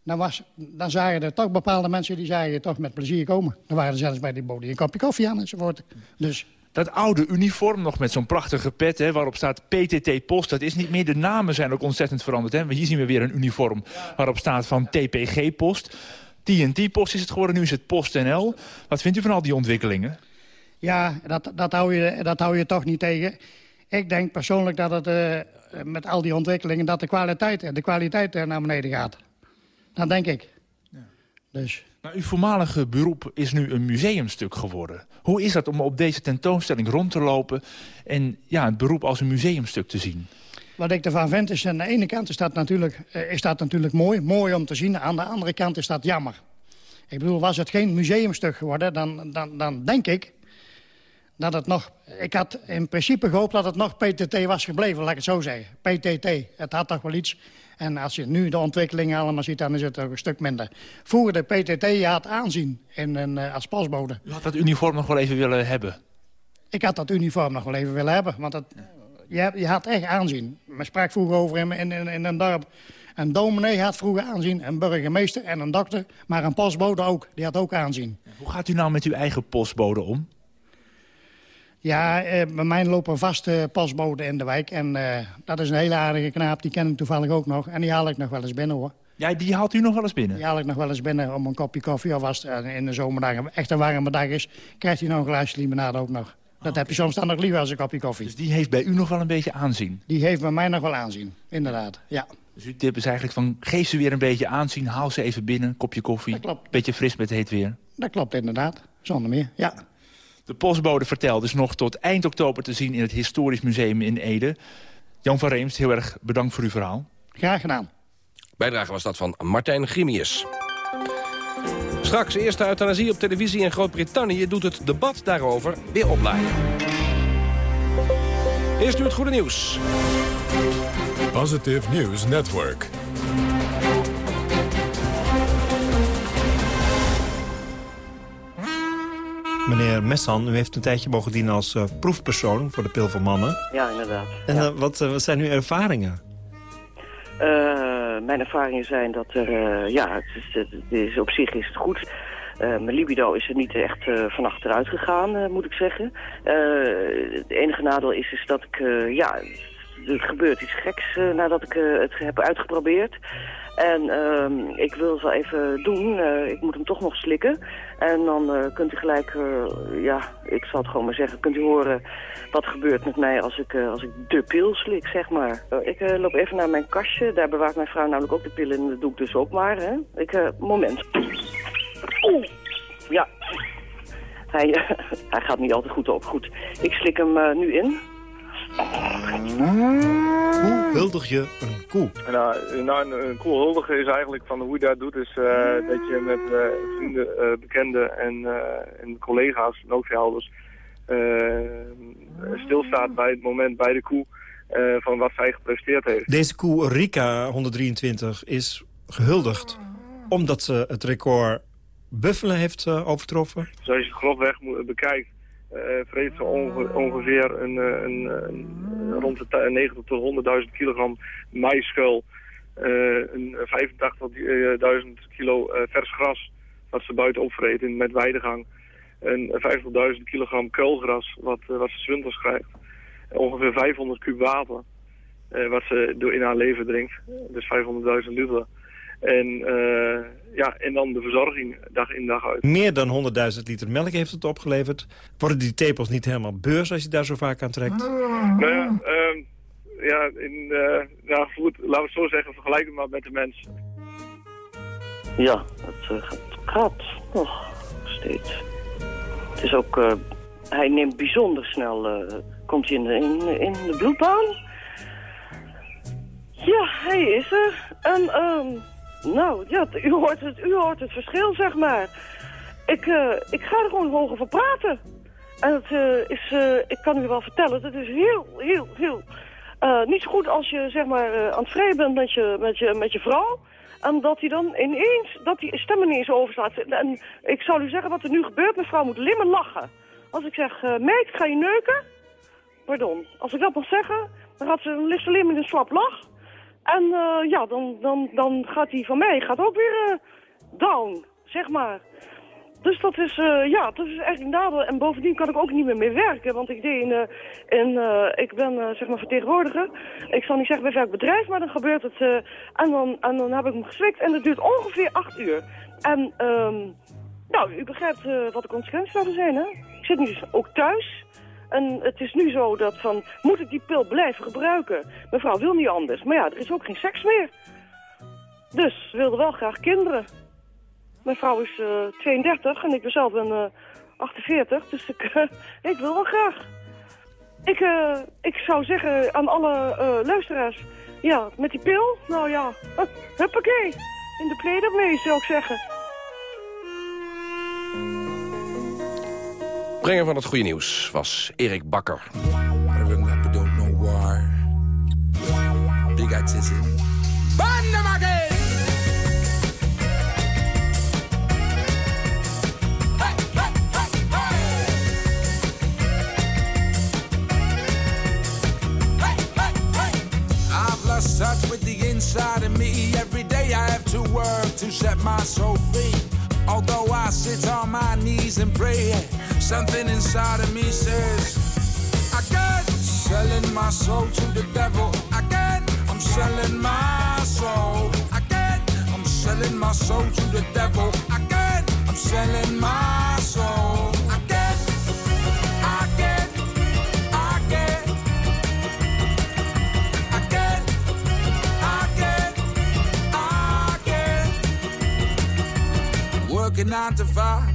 dan, was, dan zagen er toch bepaalde mensen die zagen toch met plezier komen. Dan waren er zelfs bij die bode een kopje koffie aan enzovoort. Dus dat oude uniform nog met zo'n prachtige pet hè, waarop staat PTT Post. Dat is niet meer, de namen zijn ook ontzettend veranderd. Hè. Hier zien we weer een uniform waarop staat van TPG Post. TNT Post is het geworden, nu is het PostNL. Wat vindt u van al die ontwikkelingen? Ja, dat, dat, hou, je, dat hou je toch niet tegen. Ik denk persoonlijk dat het uh, met al die ontwikkelingen... dat de kwaliteit, de kwaliteit naar beneden gaat. Dat denk ik. Ja. Dus... Nou, uw voormalige beroep is nu een museumstuk geworden. Hoe is dat om op deze tentoonstelling rond te lopen... en ja, het beroep als een museumstuk te zien? Wat ik ervan vind is, aan de ene kant is dat, natuurlijk, is dat natuurlijk mooi. Mooi om te zien. Aan de andere kant is dat jammer. Ik bedoel, was het geen museumstuk geworden, dan, dan, dan denk ik dat het nog... Ik had in principe gehoopt dat het nog PTT was gebleven, laat ik het zo zeggen. PTT, het had toch wel iets. En als je nu de ontwikkelingen allemaal ziet, dan is het ook een stuk minder. Vroeger de PTT, je had aanzien in een, uh, als pasbode. U had dat uniform nog wel even willen hebben? Ik had dat uniform nog wel even willen hebben, want het, je, je had echt aanzien. Men sprak vroeger over in, in, in een dorp... Een dominee had vroeger aanzien, een burgemeester en een dokter. Maar een postbode ook, die had ook aanzien. Hoe gaat u nou met uw eigen postbode om? Ja, eh, bij mij loopt een vaste pasbode in de wijk. En eh, dat is een hele aardige knaap, die ken ik toevallig ook nog. En die haal ik nog wel eens binnen, hoor. Ja, die haalt u nog wel eens binnen? Die haal ik nog wel eens binnen om een kopje koffie. Of als het in de zomerdag echt een warme dag is, krijgt hij nog een glaasje limonade ook nog. Dat heb je soms dan nog liever als een kopje koffie. Dus die heeft bij u nog wel een beetje aanzien? Die heeft bij mij nog wel aanzien, inderdaad, ja. Dus uw tip is eigenlijk van, geef ze weer een beetje aanzien, haal ze even binnen, kopje koffie. Dat klopt. Beetje fris met heet weer. Dat klopt inderdaad, zonder meer, ja. De postbode vertelt is nog tot eind oktober te zien in het Historisch Museum in Ede. Jan van Reemst, heel erg bedankt voor uw verhaal. Graag gedaan. Bijdrage was dat van Martijn Grimius. Straks eerste euthanasie op televisie in Groot-Brittannië... doet het debat daarover weer oplaaien. Eerst nu het goede nieuws. Positive News Network. Meneer Messan, u heeft een tijdje mogen dienen als uh, proefpersoon voor de Pil voor Mannen. Ja, inderdaad. En ja. Uh, wat, uh, wat, zijn uw ervaringen? mijn ervaringen zijn dat er, ja, het is, het is, op zich is het goed. mijn libido is er niet echt van achteruit gegaan, moet ik zeggen. het enige nadeel is, is dat ik, ja, er gebeurt iets geks nadat ik het heb uitgeprobeerd. En uh, ik wil wel even doen. Uh, ik moet hem toch nog slikken. En dan uh, kunt u gelijk, uh, ja, ik zal het gewoon maar zeggen, kunt u horen wat gebeurt met mij als ik, als ik de pil slik, zeg maar. ik loop even naar mijn kastje. Daar bewaart mijn vrouw namelijk ook de pillen en dat doe ik dus ook maar. Hè. Ik, moment. Oeh, ja. Hij, hij gaat niet altijd goed op. Goed, ik slik hem nu in. Hoe huldig je een koe? Nou, nou een, een koe huldigen is eigenlijk van hoe je dat doet, is uh, dat je met uh, vrienden, uh, bekenden en, en collega's en ook veehouders stilstaat bij het moment bij de koe van wat zij gepresteerd heeft. Deze koe Rika 123 is gehuldigd omdat ze het record buffelen heeft overtroffen. Dus als je het grofweg bekijkt, vreet ze onge ongeveer een, een, een, rond de 90 tot 100.000 kilogram maïschuil, uh, een 85.000 kilo vers gras wat ze buiten opvreten met weidegang, en 50.000 kilogram kuilgras wat, wat ze zwinters krijgt, ongeveer 500 kub water wat ze in haar leven drinkt, dus 500.000 liter. En, uh, ja, en dan de verzorging dag in dag uit. Meer dan 100.000 liter melk heeft het opgeleverd. Worden die tepels niet helemaal beurs als je daar zo vaak aan trekt? Nou ja, uh, ja, in, uh, nou goed, laten we het zo zeggen, vergelijk het maar met de mens. Ja, het uh, gaat nog steeds. Het is ook, uh, hij neemt bijzonder snel, komt hij in de, in, in de bloedbaan. Ja, hij is er. En, um, nou, ja, u hoort, het, u hoort het verschil, zeg maar. Ik, uh, ik ga er gewoon hoger voor praten. En het uh, is, uh, ik kan u wel vertellen, het is heel, heel, heel... niet zo goed als je, zeg maar, aan het vrij bent met je, met, je, met je vrouw. En dat hij dan ineens, dat die stemmen niet eens overslaat. En ik zou u zeggen wat er nu gebeurt, mevrouw moet alleen maar lachen. Als ik zeg, meid, ga je neuken? Pardon, als ik dat mag zeggen, dan gaat ze, ligt ze alleen met een slap lach. En uh, ja, dan, dan, dan gaat hij van mij gaat ook weer uh, down, zeg maar. Dus dat is, uh, ja, dat is echt een nadeel. En bovendien kan ik ook niet meer mee werken. Want ik deed in, ik ben zeg maar vertegenwoordiger. Ik zal niet zeggen bij welk bedrijf, maar dan gebeurt het. en, dan, en dan heb ik hem geslikt en dat duurt ongeveer acht uur. En, um, nou, u begrijpt wat de consequenties daarvan zijn, hè? Ik zit nu dus ook thuis. En het is nu zo dat van, moet ik die pil blijven gebruiken? Mevrouw wil niet anders. Maar ja, er is ook geen seks meer. Dus, ze wilde wel graag kinderen. Mijn vrouw is uh, 32 en ik ben zelf een, uh, 48, dus ik, uh, ik wil wel graag. Ik, ik zou zeggen aan alle luisteraars, ja, met die pil, nou ja, huppakee. In de play ermee, zou ik zeggen. Brenger van het goede nieuws was Erik Bakker. Lost touch with the inside of me. Every day I have to work to set my soul free. Although I sit on my knees and pray, something inside of me says, I can't selling my soul to the devil. I can't, I'm selling my soul. I can't, I'm selling my soul to the devil. I can't, I'm selling my soul. working nine to five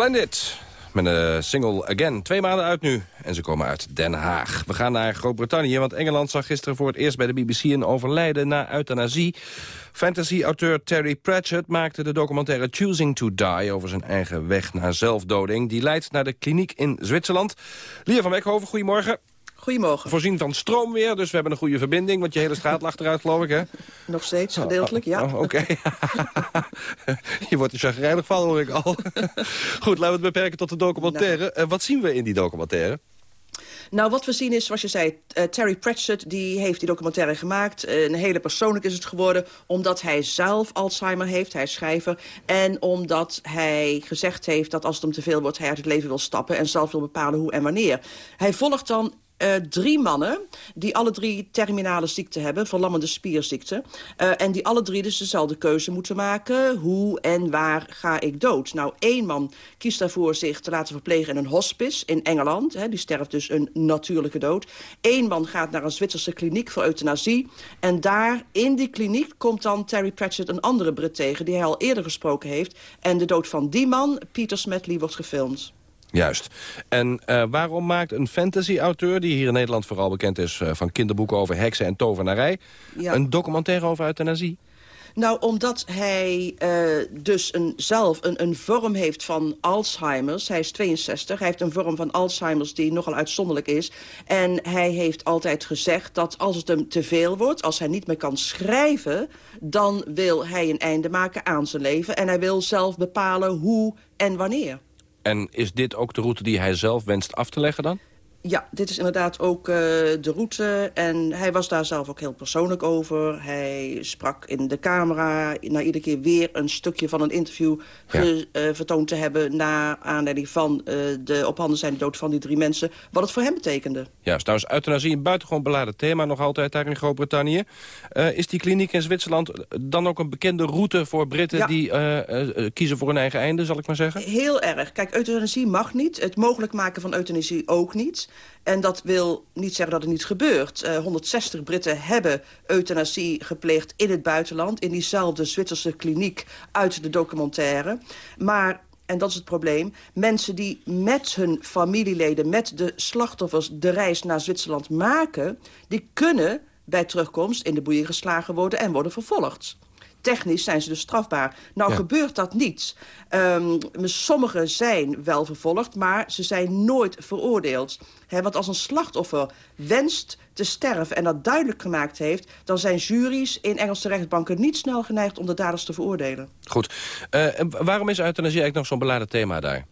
Splendid. Met een single Again. Twee maanden uit nu. En ze komen uit Den Haag. We gaan naar Groot-Brittannië, want Engeland zag gisteren voor het eerst bij de BBC een overlijden na euthanasie. Fantasy-auteur Terry Pratchett maakte de documentaire Choosing to Die over zijn eigen weg naar zelfdoding. Die leidt naar de kliniek in Zwitserland. Lia van Beckhoven, goedemorgen. Goedemorgen. Voorzien van stroom weer, dus we hebben een goede verbinding. Want je hele straat lag eruit, geloof ik, hè? Nog steeds, gedeeltelijk, ja. Oh, Oké. je wordt er chagrijnig van, hoor ik al. Goed, laten we het beperken tot de documentaire. Uh, wat zien we in die documentaire? Nou, wat we zien is, zoals je zei, uh, Terry Pratchett... die heeft die documentaire gemaakt. Uh, een hele persoonlijk is het geworden... omdat hij zelf Alzheimer heeft, hij is schrijver... en omdat hij gezegd heeft dat als het hem te veel wordt... hij uit het leven wil stappen en zelf wil bepalen hoe en wanneer. Hij volgt dan uh, drie mannen die alle drie terminale ziekte hebben, verlammende spierziekte. Uh, en die alle drie dus dezelfde keuze moeten maken. Hoe en waar ga ik dood? Nou, één man kiest daarvoor zich te laten verplegen in een hospice in Engeland. Hè, die sterft dus een natuurlijke dood. Eén man gaat naar een Zwitserse kliniek voor euthanasie. En daar, in die kliniek, komt dan Terry Pratchett een andere Brit tegen... die hij al eerder gesproken heeft. En de dood van die man, Peter Smedley, wordt gefilmd. Juist. En uh, waarom maakt een fantasy-auteur... die hier in Nederland vooral bekend is uh, van kinderboeken over heksen en tovenarij... Ja. een documentaire over euthanasie? Nou, omdat hij uh, dus een, zelf een, een vorm heeft van Alzheimer's. Hij is 62. Hij heeft een vorm van Alzheimer's die nogal uitzonderlijk is. En hij heeft altijd gezegd dat als het hem te veel wordt... als hij niet meer kan schrijven... dan wil hij een einde maken aan zijn leven. En hij wil zelf bepalen hoe en wanneer. En is dit ook de route die hij zelf wenst af te leggen dan? Ja, dit is inderdaad ook uh, de route. En hij was daar zelf ook heel persoonlijk over. Hij sprak in de camera na iedere keer weer een stukje van een interview... Ja. Ge, uh, vertoond te hebben na aanleiding van uh, de op handen zijn dood van die drie mensen. Wat het voor hem betekende. Ja, is trouwens euthanasie een buitengewoon beladen thema nog altijd daar in Groot-Brittannië. is die kliniek in Zwitserland dan ook een bekende route voor Britten... Ja. die kiezen voor hun eigen einde, zal ik maar zeggen? Heel erg. Kijk, euthanasie mag niet. Het mogelijk maken van euthanasie ook niet. En dat wil niet zeggen dat het niet gebeurt. Uh, 160 Britten hebben euthanasie gepleegd in het buitenland... in diezelfde Zwitserse kliniek uit de documentaire. Maar en dat is het probleem, mensen die met hun familieleden... met de slachtoffers de reis naar Zwitserland maken... die kunnen bij terugkomst in de boeien geslagen worden en worden vervolgd. Technisch zijn ze dus strafbaar. Nou ja. gebeurt dat niet. Um, sommigen zijn wel vervolgd, maar ze zijn nooit veroordeeld. He, want als een slachtoffer wenst te sterven en dat duidelijk gemaakt heeft... dan zijn juries in Engelse rechtbanken niet snel geneigd om de daders te veroordelen. Goed. Uh, waarom is euthanasie eigenlijk nog zo'n beladen thema daar?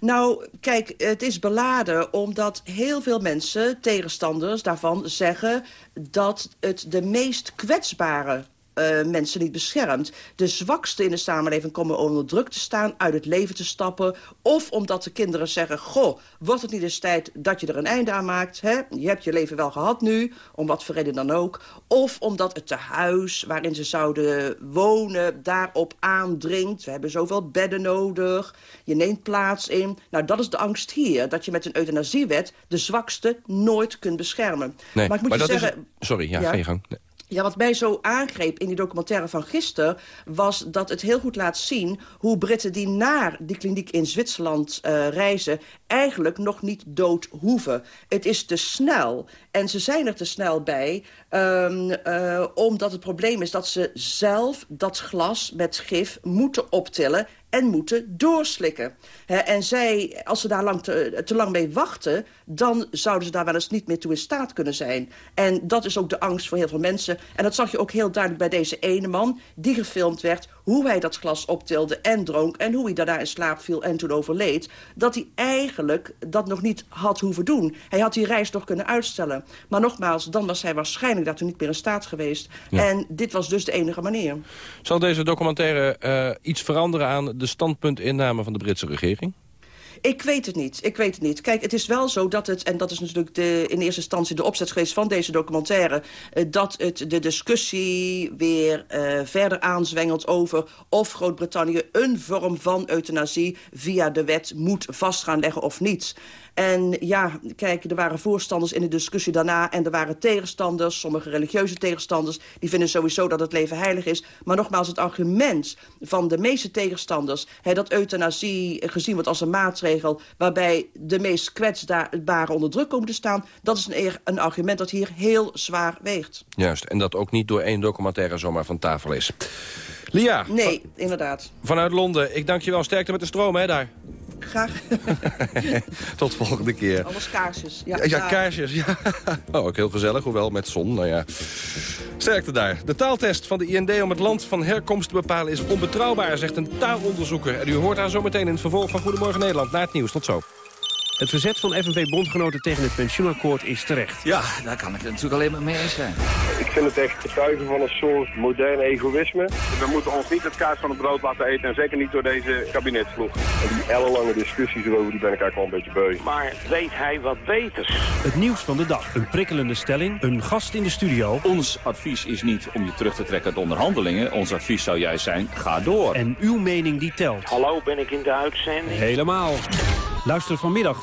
Nou, kijk, het is beladen omdat heel veel mensen, tegenstanders daarvan, zeggen dat het de meest kwetsbare uh, mensen niet beschermt. De zwakste in de samenleving komen onder druk te staan, uit het leven te stappen. Of omdat de kinderen zeggen, goh, wordt het niet eens tijd dat je er een einde aan maakt? Hè? Je hebt je leven wel gehad nu, om wat voor reden dan ook. Of omdat het tehuis waarin ze zouden wonen daarop aandringt. We hebben zoveel bedden nodig, je neemt plaats in. Nou, dat is de angst hier, dat je met een euthanasiewet de zwakste nooit kunt beschermen. Nee, maar ik moet maar je zeggen... Is... Sorry, ja, ja? ga je gang. Nee. Ja, wat mij zo aangreep in die documentaire van gisteren... was dat het heel goed laat zien hoe Britten die naar die kliniek in Zwitserland uh, reizen... eigenlijk nog niet dood hoeven. Het is te snel. En ze zijn er te snel bij, um, uh, omdat het probleem is dat ze zelf dat glas met gif moeten optillen en moeten doorslikken. En zij, als ze daar lang te, te, lang mee wachten... dan zouden ze daar wel eens niet meer toe in staat kunnen zijn. En dat is ook de angst voor heel veel mensen. En dat zag je ook heel duidelijk bij deze ene man... die gefilmd werd, hoe hij dat glas optilde en dronk... en hoe hij daarna in slaap viel en toen overleed... dat hij eigenlijk dat nog niet had hoeven doen. Hij had die reis nog kunnen uitstellen. Maar nogmaals, dan was hij waarschijnlijk daartoe niet meer in staat geweest. Ja. En dit was dus de enige manier. Zal deze documentaire uh, iets veranderen aan de standpuntinname van de Britse regering? Ik weet het niet. Ik weet het niet. Kijk, het is wel zo dat het, en dat is natuurlijk de, in eerste instantie de opzet geweest van deze documentaire, dat het de discussie weer uh, verder aanzwengelt over of Groot-Brittannië een vorm van euthanasie via de wet moet vast gaan leggen of niet. En ja, kijk, er waren voorstanders in de discussie daarna... en er waren tegenstanders, sommige religieuze tegenstanders... die vinden sowieso dat het leven heilig is. Maar nogmaals, het argument van de meeste tegenstanders... Hè, dat euthanasie gezien wordt als een maatregel... waarbij de meest kwetsbaren onder druk komen te staan... dat is een, een argument dat hier heel zwaar weegt. Juist, en dat ook niet door één documentaire zomaar van tafel is. Lia. Nee, van, inderdaad. Vanuit Londen. Ik dank je wel. Sterkte met de stroom, hè, daar. Graag. Tot volgende keer. Alles kaarsjes. Ja, ja, kaarsjes. Ja. Oh, ook heel gezellig, hoewel met zon. Nou ja. Sterkte daar. De taaltest van de IND om het land van herkomst te bepalen is onbetrouwbaar, zegt een taalonderzoeker. En u hoort haar zometeen in het vervolg van Goedemorgen Nederland. Na het nieuws. Tot zo. Het verzet van FNV-bondgenoten tegen het pensioenakkoord is terecht. Ja, daar kan ik het natuurlijk alleen maar mee eens zijn. Ik vind het echt getuigen van een soort modern egoïsme. We moeten ons niet het kaas van het brood laten eten en zeker niet door deze kabinetsploeg. En die ellenlange discussies erover, die ben ik eigenlijk wel een beetje beu. Maar weet hij wat beters? Het nieuws van de dag. Een prikkelende stelling, een gast in de studio. Ons advies is niet om je terug te trekken uit onderhandelingen. Ons advies zou juist zijn, ga door. En uw mening die telt. Hallo, ben ik in de uitzending? Helemaal. Luister vanmiddag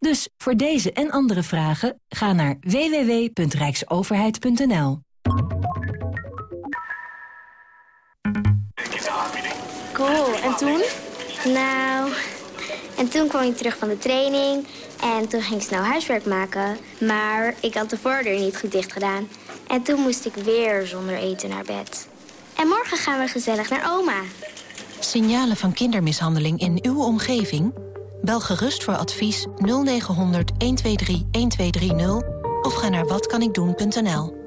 Dus voor deze en andere vragen ga naar www.rijksoverheid.nl. Cool, en toen? Nou, En toen kwam ik terug van de training en toen ging ik snel huiswerk maken. Maar ik had de voordeur niet goed dicht gedaan. En toen moest ik weer zonder eten naar bed. En morgen gaan we gezellig naar oma. Signalen van kindermishandeling in uw omgeving? Bel gerust voor advies 0900 123 1230 of ga naar watkanikdoen.nl.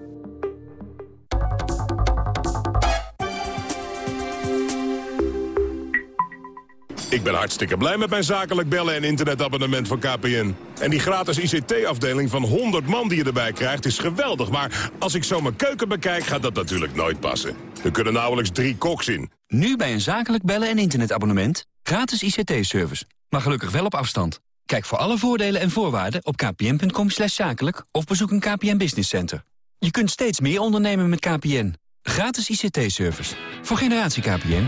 Ik ben hartstikke blij met mijn zakelijk bellen en internetabonnement van KPN. En die gratis ICT-afdeling van 100 man die je erbij krijgt is geweldig. Maar als ik zo mijn keuken bekijk, gaat dat natuurlijk nooit passen. Er kunnen nauwelijks drie koks in. Nu bij een zakelijk bellen en internetabonnement. Gratis ICT-service. Maar gelukkig wel op afstand. Kijk voor alle voordelen en voorwaarden op kpn.com zakelijk... of bezoek een KPN Business Center. Je kunt steeds meer ondernemen met KPN. Gratis ICT-service. Voor generatie KPN.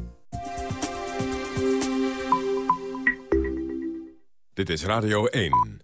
Dit is Radio 1.